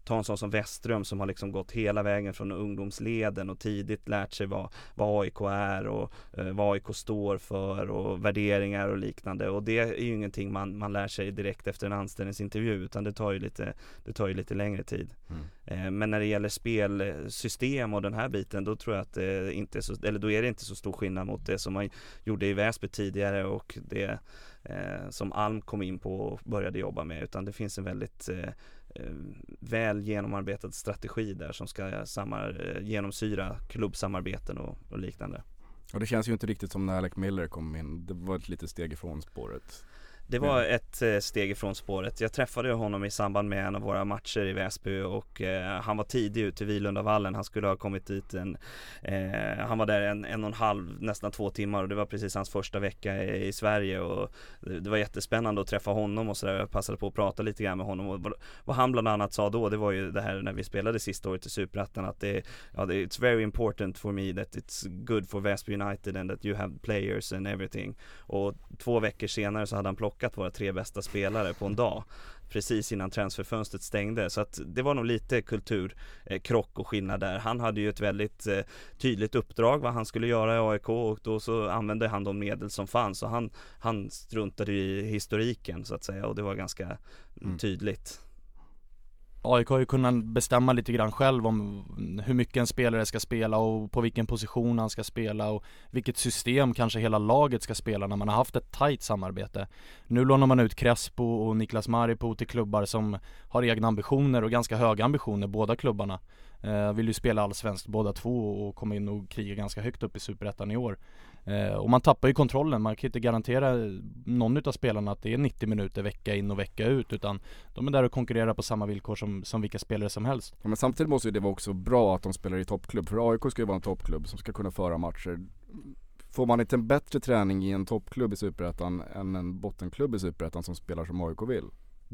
ta en sån som Westström som har liksom gått hela vägen från ungdomsleden och tidigt lärt sig vad, vad AIK är och eh, vad AIK står för och värderingar och liknande och det är ju ingenting man, man lär sig direkt efter en anställningsintervju utan det tar ju lite, det tar ju lite längre tid. Mm. Eh, men när det gäller spelsystem och den här biten då tror jag att det inte är så, eller då är det inte så stor skillnad mot det som man gjorde i Väsby tidigare och det eh, som Alm kom in på och började jobba med utan det finns en väldigt Eh, Eh, väl genomarbetad strategi där som ska samar, eh, genomsyra klubbsamarbeten och, och liknande. Och det känns ju inte riktigt som när Alec Miller kom in, det var ett litet steg ifrån spåret. Det var ett eh, steg ifrån spåret. Jag träffade honom i samband med en av våra matcher i Väsby och eh, han var tidig ut till Vilundavallen. Han skulle ha kommit dit en, eh, han var där en, en och en halv, nästan två timmar och det var precis hans första vecka i, i Sverige och det, det, var jättespännande att träffa honom och sådär. Jag passade på att prata lite grann med honom och vad han bland annat sa då, det var ju det här när vi spelade sista året i Superettan att det, ja, det, it's very important for me that it's good for Väsby United and that you have players and everything. Och två veckor senare så hade han plockat plockat våra tre bästa spelare på en dag precis innan transferfönstret stängde så att det var nog lite kulturkrock och skillnad där. Han hade ju ett väldigt eh, tydligt uppdrag vad han skulle göra i AIK och då så använde han de medel som fanns och han, han struntade i historiken så att säga och det var ganska mm. tydligt. AIK har ju kunnat bestämma lite grann själv om hur mycket en spelare ska spela och på vilken position han ska spela och vilket system kanske hela laget ska spela när man har haft ett tajt samarbete. Nu lånar man ut Crespo och Niklas Maripo till klubbar som har egna ambitioner och ganska höga ambitioner, båda klubbarna. Eh, vill ju spela allsvenskt båda två och komma in och kriga ganska högt upp i Superettan i år. Eh, och man tappar ju kontrollen, man kan inte garantera någon utav spelarna att det är 90 minuter vecka in och vecka ut utan de är där och konkurrerar på samma villkor som, som vilka spelare som helst. Ja, men samtidigt måste ju det vara också bra att de spelar i toppklubb, för AIK ska ju vara en toppklubb som ska kunna föra matcher. Får man inte en bättre träning i en toppklubb i Superettan än en bottenklubb i Superettan som spelar som AIK vill?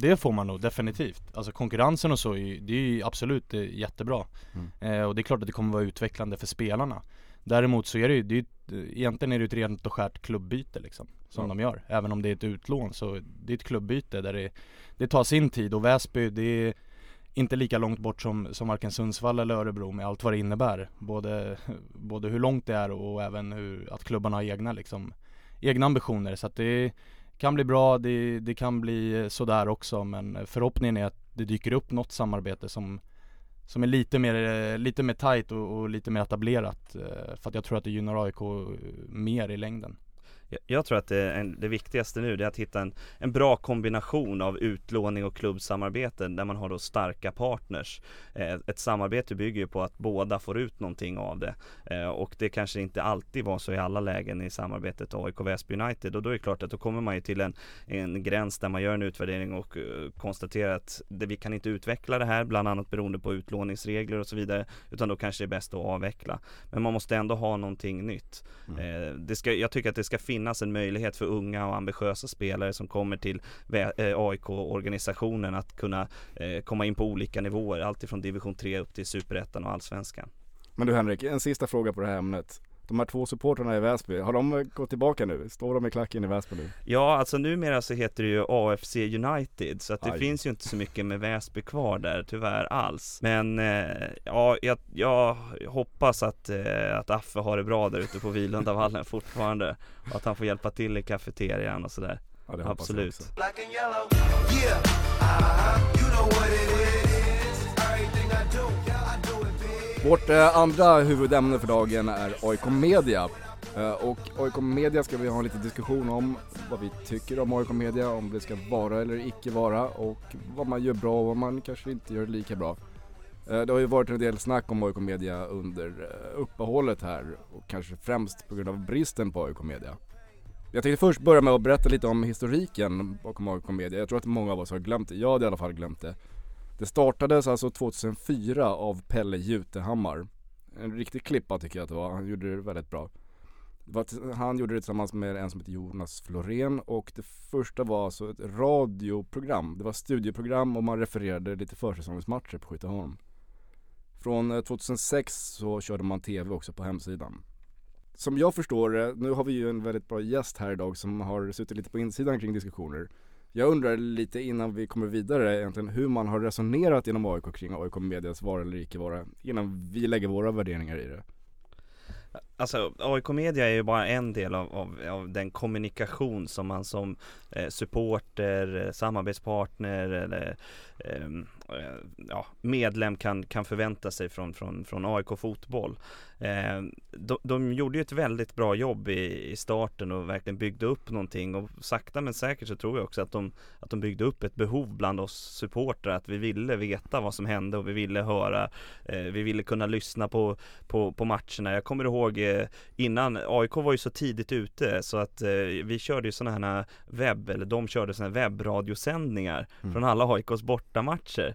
Det får man nog definitivt. Alltså konkurrensen och så, det är ju absolut är jättebra. Mm. Eh, och det är klart att det kommer vara utvecklande för spelarna. Däremot så är det ju, det är, ju- egentligen är det ett rent och skärt klubbyte liksom. Som Ja. de gör. Även om det är ett utlån så det är ett klubbyte där det, det tar sin tid och Väsby det är inte lika långt bort som, som varken Sundsvall eller Örebro med allt vad det innebär. Både, både hur långt det är och även hur, att klubbarna har egna liksom, egna ambitioner. Så att det kan bli bra, det, det kan bli sådär också men förhoppningen är att det dyker upp något samarbete som som är lite mer, lite mer tight och, och lite mer etablerat eh, för att jag tror att det gynnar AIK mer i längden. Jag- tror att det, en, det viktigaste nu är att hitta en, en bra kombination av utlåning och klubbsamarbeten där man har då starka partners. Eh, ett samarbete bygger ju på att båda får ut någonting av det. Eh, och det kanske inte alltid var så i alla lägen i samarbetet AIK Väsby United. Och då är det klart att då kommer man ju till en, en gräns där man gör en utvärdering och eh, konstaterar att det, vi kan inte utveckla det här, bland annat beroende på utlåningsregler och så vidare. Utan då kanske det är bäst att avveckla. Men man måste ändå ha någonting nytt. Eh, det ska, jag tycker att det ska finnas en möjlighet för unga och ambitiösa spelare som kommer till eh, AIK-organisationen att kunna eh, komma in på olika nivåer, alltifrån division 3 upp till superettan och allsvenskan. Men du Henrik, en sista fråga på det här ämnet. De här två supportrarna i Väsby, har de gått tillbaka nu? Står de i klacken i Väsby nu? Ja, alltså numera så heter det ju AFC United, så att det Aj. finns ju inte så mycket med Väsby kvar där, tyvärr alls. Men eh, ja, jag, jag hoppas att, eh, att Affe har det bra där ute på Vilundavallen fortfarande. Och att han får hjälpa till i kafeterian och sådär. Ja, det hoppas jag vårt eh, andra huvudämne för dagen är AIK Media. Eh, och AIK Media ska vi ha en liten diskussion om vad vi tycker om AIK Media, om det ska vara eller icke vara och vad man gör bra och vad man kanske inte gör lika bra. Eh, det har ju varit en del snack om AIK Media under eh, uppehållet här och kanske främst på grund av bristen på AIK Media. Jag tänkte först börja med att berätta lite om historiken bakom AIK Media. Jag tror att många av oss har glömt det, jag hade i alla fall glömt det. Det startades alltså 2004 av Pelle Jutehammar. En riktig klippa tycker jag att det var, han gjorde det väldigt bra. Han gjorde det tillsammans med en som heter Jonas Florén och det första var alltså ett radioprogram. Det var studieprogram och man refererade lite försäsongsmatcher på Skytteholm. Från eh, 2006 så körde man TV också på hemsidan. Som jag förstår det, nu har vi ju en väldigt bra gäst här idag som har suttit lite på insidan kring diskussioner. Jag undrar lite innan vi kommer vidare egentligen hur man har resonerat inom AIK kring AIK Medias vara eller icke vara innan vi lägger våra värderingar i det. Alltså AIK Media är ju bara en del av, av, av den kommunikation som man som eh, supporter, eh, samarbetspartner eller eh, ja, medlem kan, kan förvänta sig från, från, från AIK Fotboll. Eh, de, de gjorde ju ett väldigt bra jobb i, i starten och verkligen byggde upp någonting och sakta men säkert så tror jag också att de, att de byggde upp ett behov bland oss supportrar att vi ville veta vad som hände och vi ville höra, eh, vi ville kunna lyssna på, på, på matcherna. Jag kommer ihåg eh, innan, AIK var ju så tidigt ute så att eh, vi körde ju sådana här webb, eller de körde sådana här webbradiosändningar Mm. från alla AIKs bortamatcher.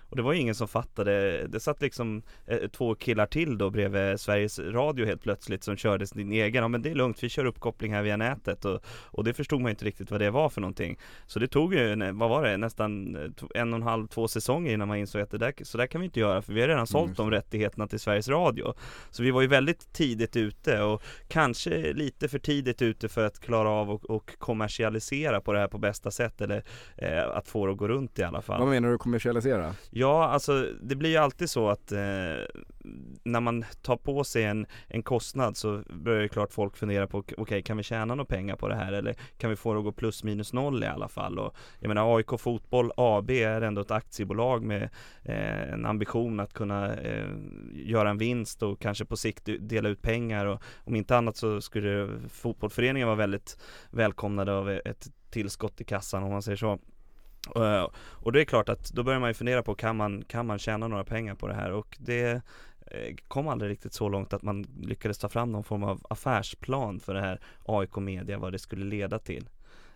Och det var ju ingen som fattade, det satt liksom eh, två killar till då bredvid Sveriges Radio helt plötsligt som körde sin egen, ja men det är lugnt, vi kör uppkoppling här via nätet och, och det förstod man ju inte riktigt vad det var för någonting. Så det tog ju, vad var det, nästan eh, en och en halv, två säsonger innan man insåg att det där, så där kan vi inte göra för vi har redan sålt just de rättigheterna till Sveriges Radio. Så vi var ju väldigt tidigt ute och kanske lite för tidigt ute för att klara av och, och kommersialisera på det här på bästa sätt eller eh, att få det att gå runt i alla fall. Vad menar du kommersialisera? Ja, alltså det blir ju alltid så att eh, när man tar på sig en, en kostnad så börjar ju klart folk fundera på okej kan vi tjäna några pengar på det här eller kan vi få det att gå plus minus noll i alla fall och jag menar AIK Fotboll AB är ändå ett aktiebolag med eh, en ambition att kunna eh, göra en vinst och kanske på sikt dela ut pengar och om inte annat så skulle fotbollsföreningen vara väldigt välkomnade av ett tillskott i kassan om man säger så. Eh, och det är klart att då börjar man ju fundera på kan man, kan man tjäna några pengar på det här och det eh, kom aldrig riktigt så långt att man lyckades ta fram någon form av affärsplan för det här AIK Media, vad det skulle leda till.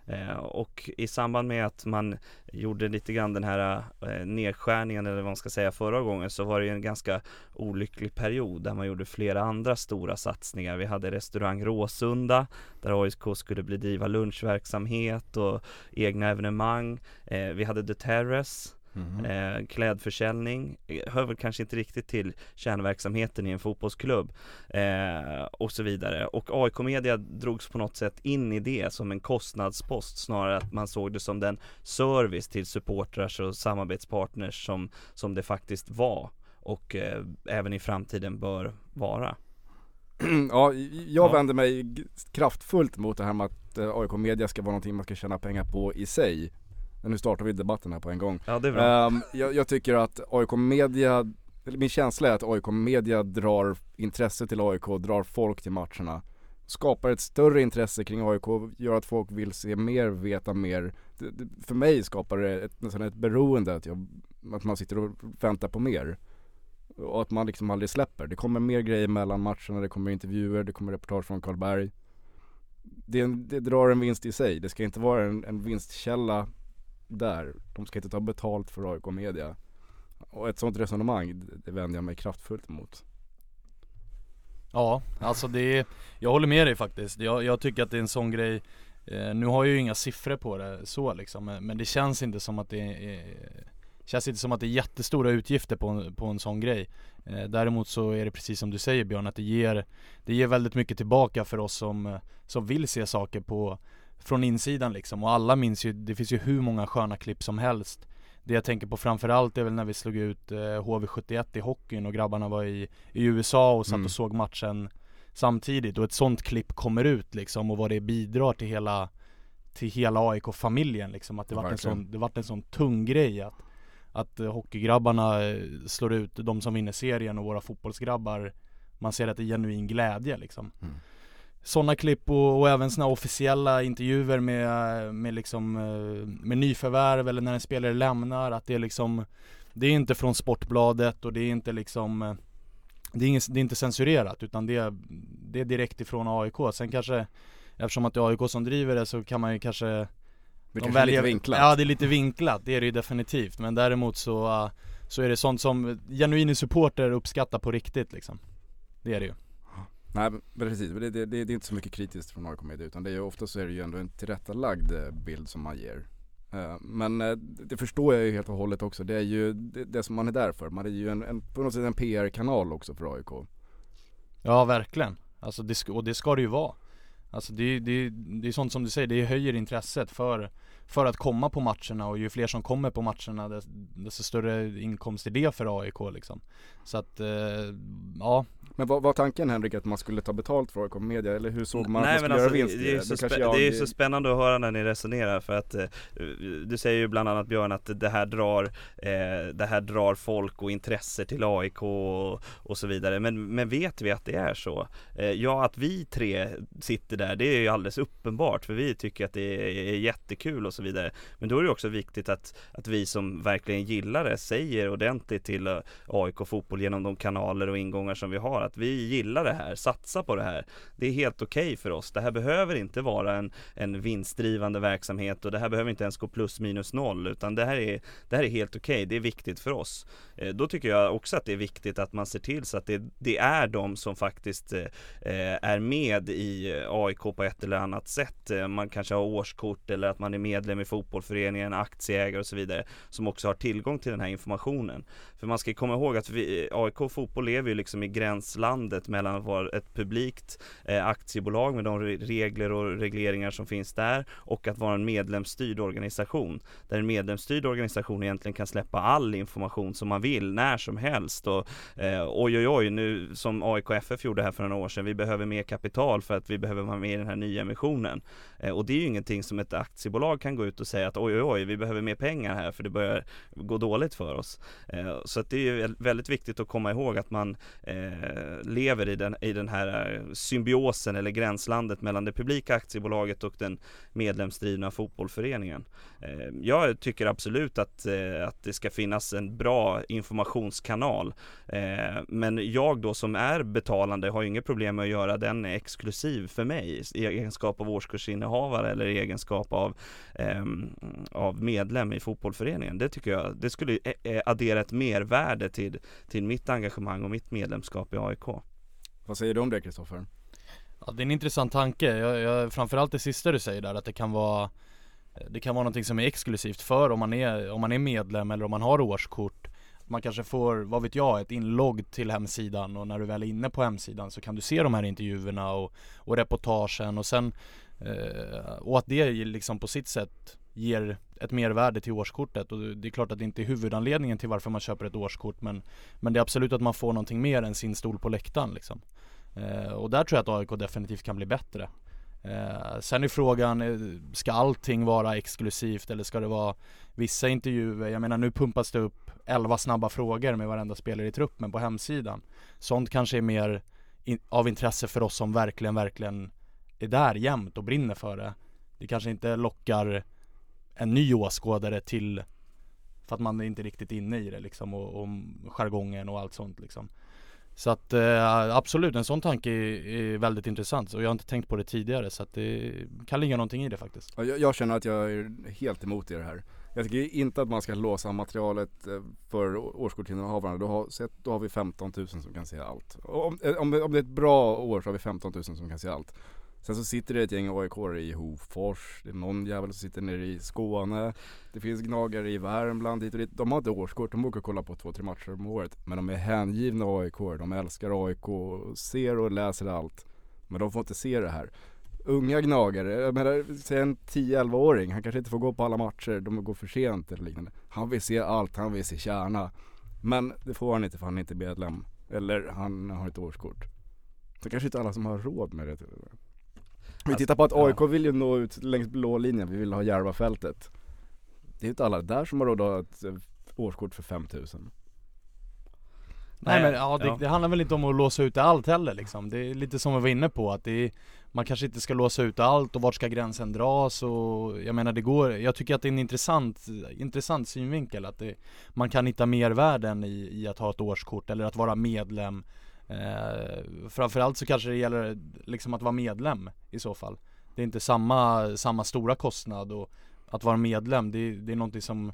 Eh, och i samband med att man gjorde lite grann den här eh, nedskärningen eller vad man ska säga förra gången så var det ju en ganska olycklig period där man gjorde flera andra stora satsningar. Vi hade restaurang Råsunda där AIK skulle bli driva lunchverksamhet och egna evenemang. Eh, vi hade The Terrace Mhm. Eh, klädförsäljning eh, hör väl kanske inte riktigt till kärnverksamheten i en fotbollsklubb eh, och så vidare. Och AIK Media drogs på något sätt in i det som en kostnadspost snarare att man såg det som den service till supportrars och samarbetspartners som, som det faktiskt var och eh, även i framtiden bör vara. Ja, jag Ja. vänder mig kraftfullt mot det här med att eh, AIK Media ska vara någonting man ska tjäna pengar på i sig. Nu startar vi debatten här på en gång. Ja det är bra. Ehm, jag, jag tycker att AIK Media, min känsla är att AIK Media drar intresse till AIK, drar folk till matcherna. Skapar ett större intresse kring AIK, gör att folk vill se mer, veta mer. Det, det, för mig skapar det ett, nästan ett beroende att, jag, att man sitter och väntar på mer. Och att man liksom aldrig släpper. Det kommer mer grejer mellan matcherna, det kommer intervjuer, det kommer reportage från Karlberg. Det, det drar en vinst i sig, det ska inte vara en, en vinstkälla där. De ska inte ta betalt för AIK Media. Och ett sånt resonemang, det, vänder jag mig kraftfullt emot. Ja, alltså det är, jag håller med dig faktiskt. Jag, jag tycker att det är en sån grej eh, Nu har jag ju inga siffror på det så liksom, men, men det känns inte som att det är eh, Känns inte som att det är jättestora utgifter på en, på en sån grej eh, Däremot så är det precis som du säger Björn, att det ger Det ger väldigt mycket tillbaka för oss som, som vill se saker på från insidan liksom, och alla minns ju, det finns ju hur många sköna klipp som helst Det jag tänker på framförallt är väl när vi slog ut eh, HV71 i hockeyn och grabbarna var i, i USA och satt Mm. och såg matchen samtidigt och ett sånt klipp kommer ut liksom och vad det bidrar till hela till hela AIK-familjen liksom att det vart en sån, det vart en sån tung grej att att eh, hockeygrabbarna eh, slår ut de som vinner serien och våra fotbollsgrabbar man ser att det är genuin glädje liksom Mm. Sådana klipp och, och även såna officiella intervjuer med, med liksom eh, med nyförvärv eller när en spelare lämnar att det är liksom Det är inte från Sportbladet och det är inte liksom eh, det är, inget, det är inte censurerat utan det är, det är direkt ifrån AIK. Sen kanske Eftersom att det är AIK som driver det så kan man ju kanske Det de kanske är lite vinklat. Ja det är lite vinklat, det är det ju definitivt. Men däremot så, uh, så är det sånt som genuina supporter uppskattar på riktigt liksom. Det är det ju. Nej men precis, det, det, det, det är inte så mycket kritiskt från AIK Media utan det är ju ofta så är det ju ändå en tillrättalagd eh, bild som man ger. Eh, men eh, det förstår jag ju helt och hållet också, det är ju det, det som man är där för. Man är ju en, en, på något sätt en PR-kanal också för AIK. Ja verkligen. Alltså det, och det ska det ju vara. Alltså det, det, det är sånt som du säger, det höjer intresset för, för att komma på matcherna och ju fler som kommer på matcherna desto större inkomst är det för AIK liksom. Så att, ja. Men vad var tanken Henrik att man skulle ta betalt för AIK Media eller hur såg man att man Nej skulle men göra alltså, vinst? det, det, är Nu så jag- det är så spännande att höra när ni resonerar för att eh, Du säger ju bland annat Björn att det här drar eh, Det här drar folk och intresse till AIK och, och så vidare men, men vet vi att det är så? Eh, ja att vi tre sitter där det är ju alldeles uppenbart för vi tycker att det är, är jättekul och så vidare Men då är det också viktigt att, att vi som verkligen gillar det säger ordentligt till eh, AIK fotboll genom de kanaler och ingångar som vi har att vi gillar det här, satsa på det här Det är helt okej för oss. Det här behöver inte vara en, en vinstdrivande verksamhet och det här behöver inte ens gå plus minus noll utan det här är, det här är helt okej, det är viktigt för oss. Eh, då tycker jag också att det är viktigt att man ser till så att det, det är de som faktiskt eh, eh, är med i AIK på ett eller annat sätt. Man kanske har årskort eller att man är medlem i fotbollföreningen, aktieägare och så vidare som också har tillgång till den här informationen. För man ska komma ihåg att vi, AIK fotboll lever ju liksom i gränslandet mellan att vara ett publikt eh, aktiebolag med de regler och regleringar som finns där och att vara en medlemsstyrd organisation. Där en medlemsstyrd organisation egentligen kan släppa all information som man vill när som helst och eh, oj oj oj nu som AIK FF gjorde här för några år sedan, vi behöver mer kapital för att vi behöver vara med i den här nya emissionen. Eh, och det är ju ingenting som ett aktiebolag kan gå ut och säga att oj oj oj vi behöver mer pengar här för det börjar gå dåligt för oss. Eh, så att det är ju väldigt viktigt att komma ihåg att man eh, lever i den, i den här eh, symbiosen eller gränslandet mellan det publika aktiebolaget och den medlemsdrivna fotbollsföreningen. Eh, jag tycker absolut att, eh, att det ska finnas en bra informationskanal. Men jag då som är betalande har ju inget problem med att göra den exklusiv för mig i egenskap av årskursinnehavare eller i egenskap av, ehm, av medlem i fotbollsföreningen. Det tycker jag, det skulle addera ett mervärde till, till mitt engagemang och mitt medlemskap i AIK. Vad säger du om det Kristoffer? Ja, det är en intressant tanke. Jag, jag, framförallt det sista du säger där, att det kan vara Det kan vara någonting som är exklusivt för om man är, om man är medlem eller om man har årskort Man kanske får, vad vet jag, ett inlogg till hemsidan och när du väl är inne på hemsidan så kan du se de här intervjuerna och, och reportagen och sen eh, Och att det liksom på sitt sätt ger ett mervärde till årskortet och det är klart att det inte är huvudanledningen till varför man köper ett årskort men Men det är absolut att man får någonting mer än sin stol på läktaren liksom Eh, och där tror jag att AIK definitivt kan bli bättre. Eh, sen är frågan, eh, ska allting vara exklusivt eller ska det vara vissa intervjuer? Jag menar nu pumpas det upp 11 snabba frågor med varenda spelare i truppen på hemsidan. Sånt kanske är mer in, av intresse för oss som verkligen, verkligen är där jämt och brinner för det. Det kanske inte lockar en ny åskådare till för att man är inte riktigt inne i det liksom och, och jargongen och allt sånt liksom. Så att eh, absolut, en sån tanke är, är väldigt intressant och jag har inte tänkt på det tidigare så att det kan ligga någonting i det faktiskt. Jag, jag känner att jag är helt emot det här. Jag tycker inte att man ska låsa materialet eh, för årskortinnehavarna. Då har, sett, då har vi 15 000 som kan se allt. Om, om, om det är ett bra år så har vi 15 000 som kan se allt. Sen så sitter det ett gäng aik i Hofors, det är någon jävel som sitter nere i Skåne, det finns gnagare i Värmland hit och dit. De har inte årskort, de åker och kollar på två, tre matcher om året. Men de är hängivna AIK, de älskar AIK, ser och läser allt. Men de får inte se det här. Unga gnagare, jag menar, säg en 10-11-åring, han kanske inte får gå på alla matcher, de går för sent eller liknande. Han vill se allt, han vill se kärna. Men det får han inte för han är inte medlem. Eller han har ett årskort. Så kanske inte alla som har råd med det. Vi tittar på att. AIK vill ju nå ut längs blå linjen, vi vill ha Järvafältet. Det är inte alla där som har råd att ha ett eh, årskort för 5000. Nej, Nej, men ja, det, ja. det handlar väl inte om att låsa ut allt heller liksom. Det är lite som vi var inne på att det är, man kanske inte ska låsa ut allt och vart ska gränsen dras och jag menar det går, jag tycker att det är en intressant, intressant synvinkel att det, man kan hitta mervärden i, i att ha ett årskort eller att vara medlem eh, Framförallt så kanske det gäller liksom att vara medlem i så fall. Det är inte samma, samma stora kostnad och att vara medlem det, det är någonting som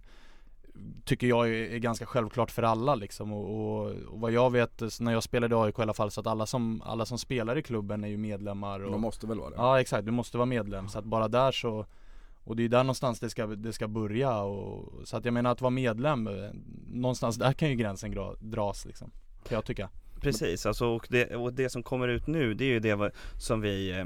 tycker jag är, ganska självklart för alla liksom. Och, och, och vad jag vet när jag spelade i AIK i alla fall så att alla som, alla som spelar i klubben är ju medlemmar och, De måste väl vara det? Ja exakt, du måste vara medlem. Så att bara där så Och det är där någonstans det ska, det ska börja och Så att jag menar att vara medlem eh, Någonstans där kan ju gränsen dras liksom Kan jag tycka Precis, alltså, och, det, och det som kommer ut nu det är ju det som vi eh,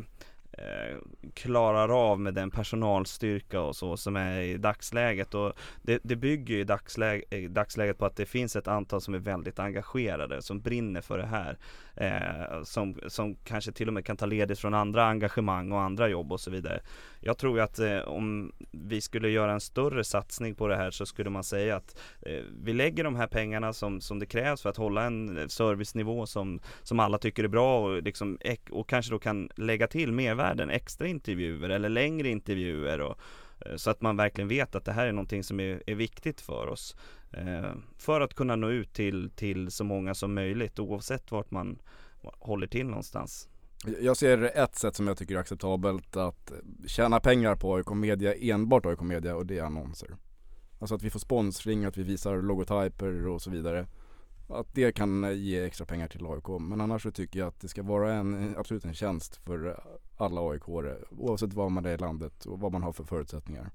Eh, klarar av med den personalstyrka och så som är i dagsläget och det, det bygger ju i dagsläge, dagsläget på att det finns ett antal som är väldigt engagerade, som brinner för det här. Eh, som, som kanske till och med kan ta ledigt från andra engagemang och andra jobb och så vidare. Jag tror att eh, om vi skulle göra en större satsning på det här så skulle man säga att eh, vi lägger de här pengarna som, som det krävs för att hålla en servicenivå som, som alla tycker är bra och, liksom, och kanske då kan lägga till mervärde världen extra intervjuer eller längre intervjuer och, eh, så att man verkligen vet att det här är någonting som är, är viktigt för oss. Eh, för att kunna nå ut till, till så många som möjligt oavsett vart man håller till någonstans. Jag ser ett sätt som jag tycker är acceptabelt att tjäna pengar på AIK Media, enbart AIK Media och det är annonser. Alltså att vi får sponsring, att vi visar logotyper och så vidare. Att det kan ge extra pengar till AIK. Men annars så tycker jag att det ska vara en, absolut en tjänst för alla aik oavsett var man är i landet och vad man har för förutsättningar.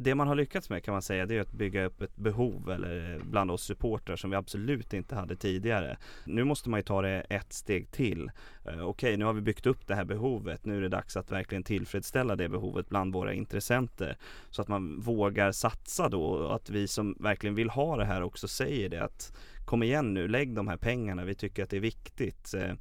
Det man har lyckats med kan man säga det är att bygga upp ett behov eller eh, bland oss supportrar som vi absolut inte hade tidigare. Nu måste man ju ta det ett steg till. Eh, okej, nu har vi byggt upp det här behovet. Nu är det dags att verkligen tillfredsställa det behovet bland våra intressenter. Så att man vågar satsa då och att vi som verkligen vill ha det här också säger det att kom igen nu, lägg de här pengarna. Vi tycker att det är viktigt. Eh,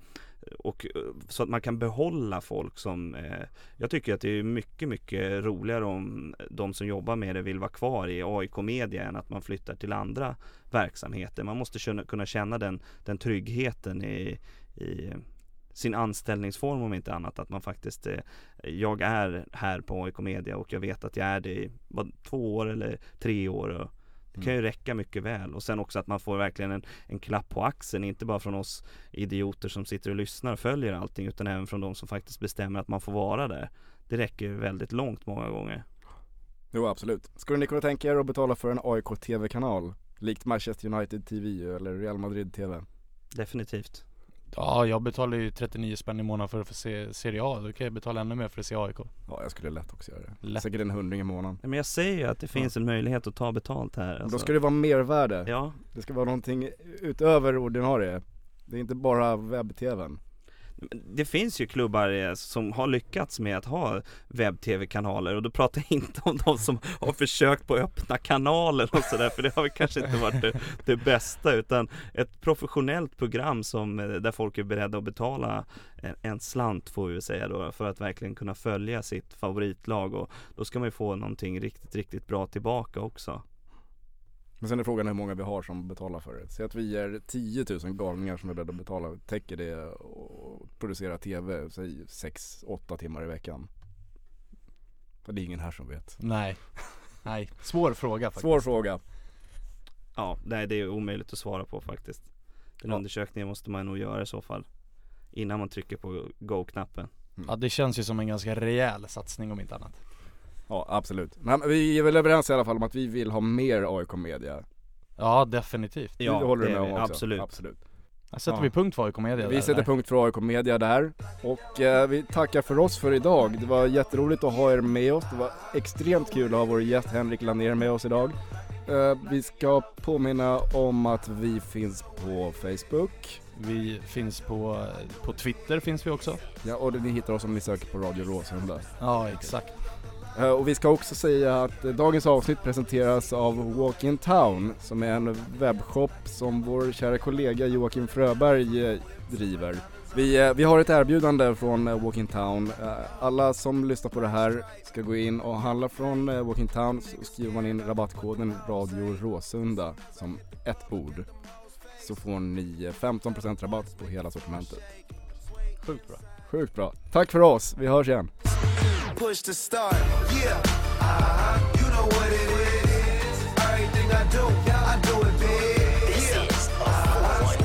och eh, så att man kan behålla folk som eh, jag tycker att det är mycket, mycket roligare om de som jobbar med det vill vara kvar i AIK Media än att man flyttar till andra verksamheter. Man måste känna, kunna känna den, den tryggheten i, i sin anställningsform om inte annat att man faktiskt eh, Jag är här på AIK Media och jag vet att jag är det i vad, två år eller tre år och det kan ju räcka mycket väl och sen också att man får verkligen en, en klapp på axeln Inte bara från oss idioter som sitter och lyssnar och följer allting utan även från de som faktiskt bestämmer att man får vara där Det räcker ju väldigt långt många gånger Jo absolut. Skulle ni kunna tänka er att betala för en AIK TV-kanal? Likt Manchester United TV eller Real Madrid TV? Definitivt Ja, jag betalar ju 39 spänn i månaden för att få se Serie A. Då kan jag betala ännu mer för att se AIK. Ja jag skulle lätt också göra det. Lätt. Säkert en hundring i månaden. Nej, Men jag säger ju att det finns en möjlighet att ta betalt här Men alltså. Då ska det vara mervärde. Ja, Det ska vara någonting utöver ordinarie. Det är inte bara webb-tvn det finns ju klubbar eh, som har lyckats med att ha webb-tv-kanaler och då pratar jag inte om de som har försökt på öppna kanaler och sådär för det har väl kanske inte varit det, det bästa utan ett professionellt program som, eh, där folk är beredda att betala en, en slant får vi säga då för att verkligen kunna följa sitt favoritlag och då ska man ju få någonting riktigt, riktigt bra tillbaka också. Men sen är frågan hur många vi har som betalar för det. Säg att vi är 10 000 galningar som är beredda att betala, täcker det och producera TV, säg 6-8 timmar i veckan. För det är ingen här som vet. Nej. Nej, svår fråga faktiskt. Svår fråga. Ja, nej det är omöjligt att svara på faktiskt. Den Ja. undersökningen måste man nog göra i så fall. Innan man trycker på go-knappen. Ja det känns ju som en ganska rejäl satsning om inte annat. Ja absolut. Men vi är väl överens i alla fall om att vi vill ha mer AIK media. Ja definitivt. Ja, det håller du med om också? Absolut. absolut. Här sätter Ja. vi punkt för AIK Media Vi där, sätter eller? punkt för AIK Media där. Och eh, vi tackar för oss för idag. Det var jätteroligt att ha er med oss. Det var extremt kul att ha vår gäst Henrik Lanér med oss idag. Eh, vi ska påminna om att vi finns på Facebook. Vi finns på, på Twitter finns vi också. Ja, och ni hittar oss om ni söker på Radio Råsunda. Ja exakt. Eh, och vi ska också säga att eh, dagens avsnitt presenteras av Walk in Town som är en webbshop som vår kära kollega Joakim Fröberg eh, driver. Vi, vi har ett erbjudande från Walk in Town. Alla som lyssnar på det här ska gå in och handla från Walk in Town så skriver man in rabattkoden Radio Råsunda som ett ord. Så får ni 15% rabatt på hela sortimentet. Sjukt bra. Sjukt bra. Tack för oss, vi hörs igen. Push to start, yeah, uh-huh. you know what it is. Everything I do, I do it big. Yeah, uh-huh.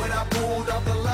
when I pulled off the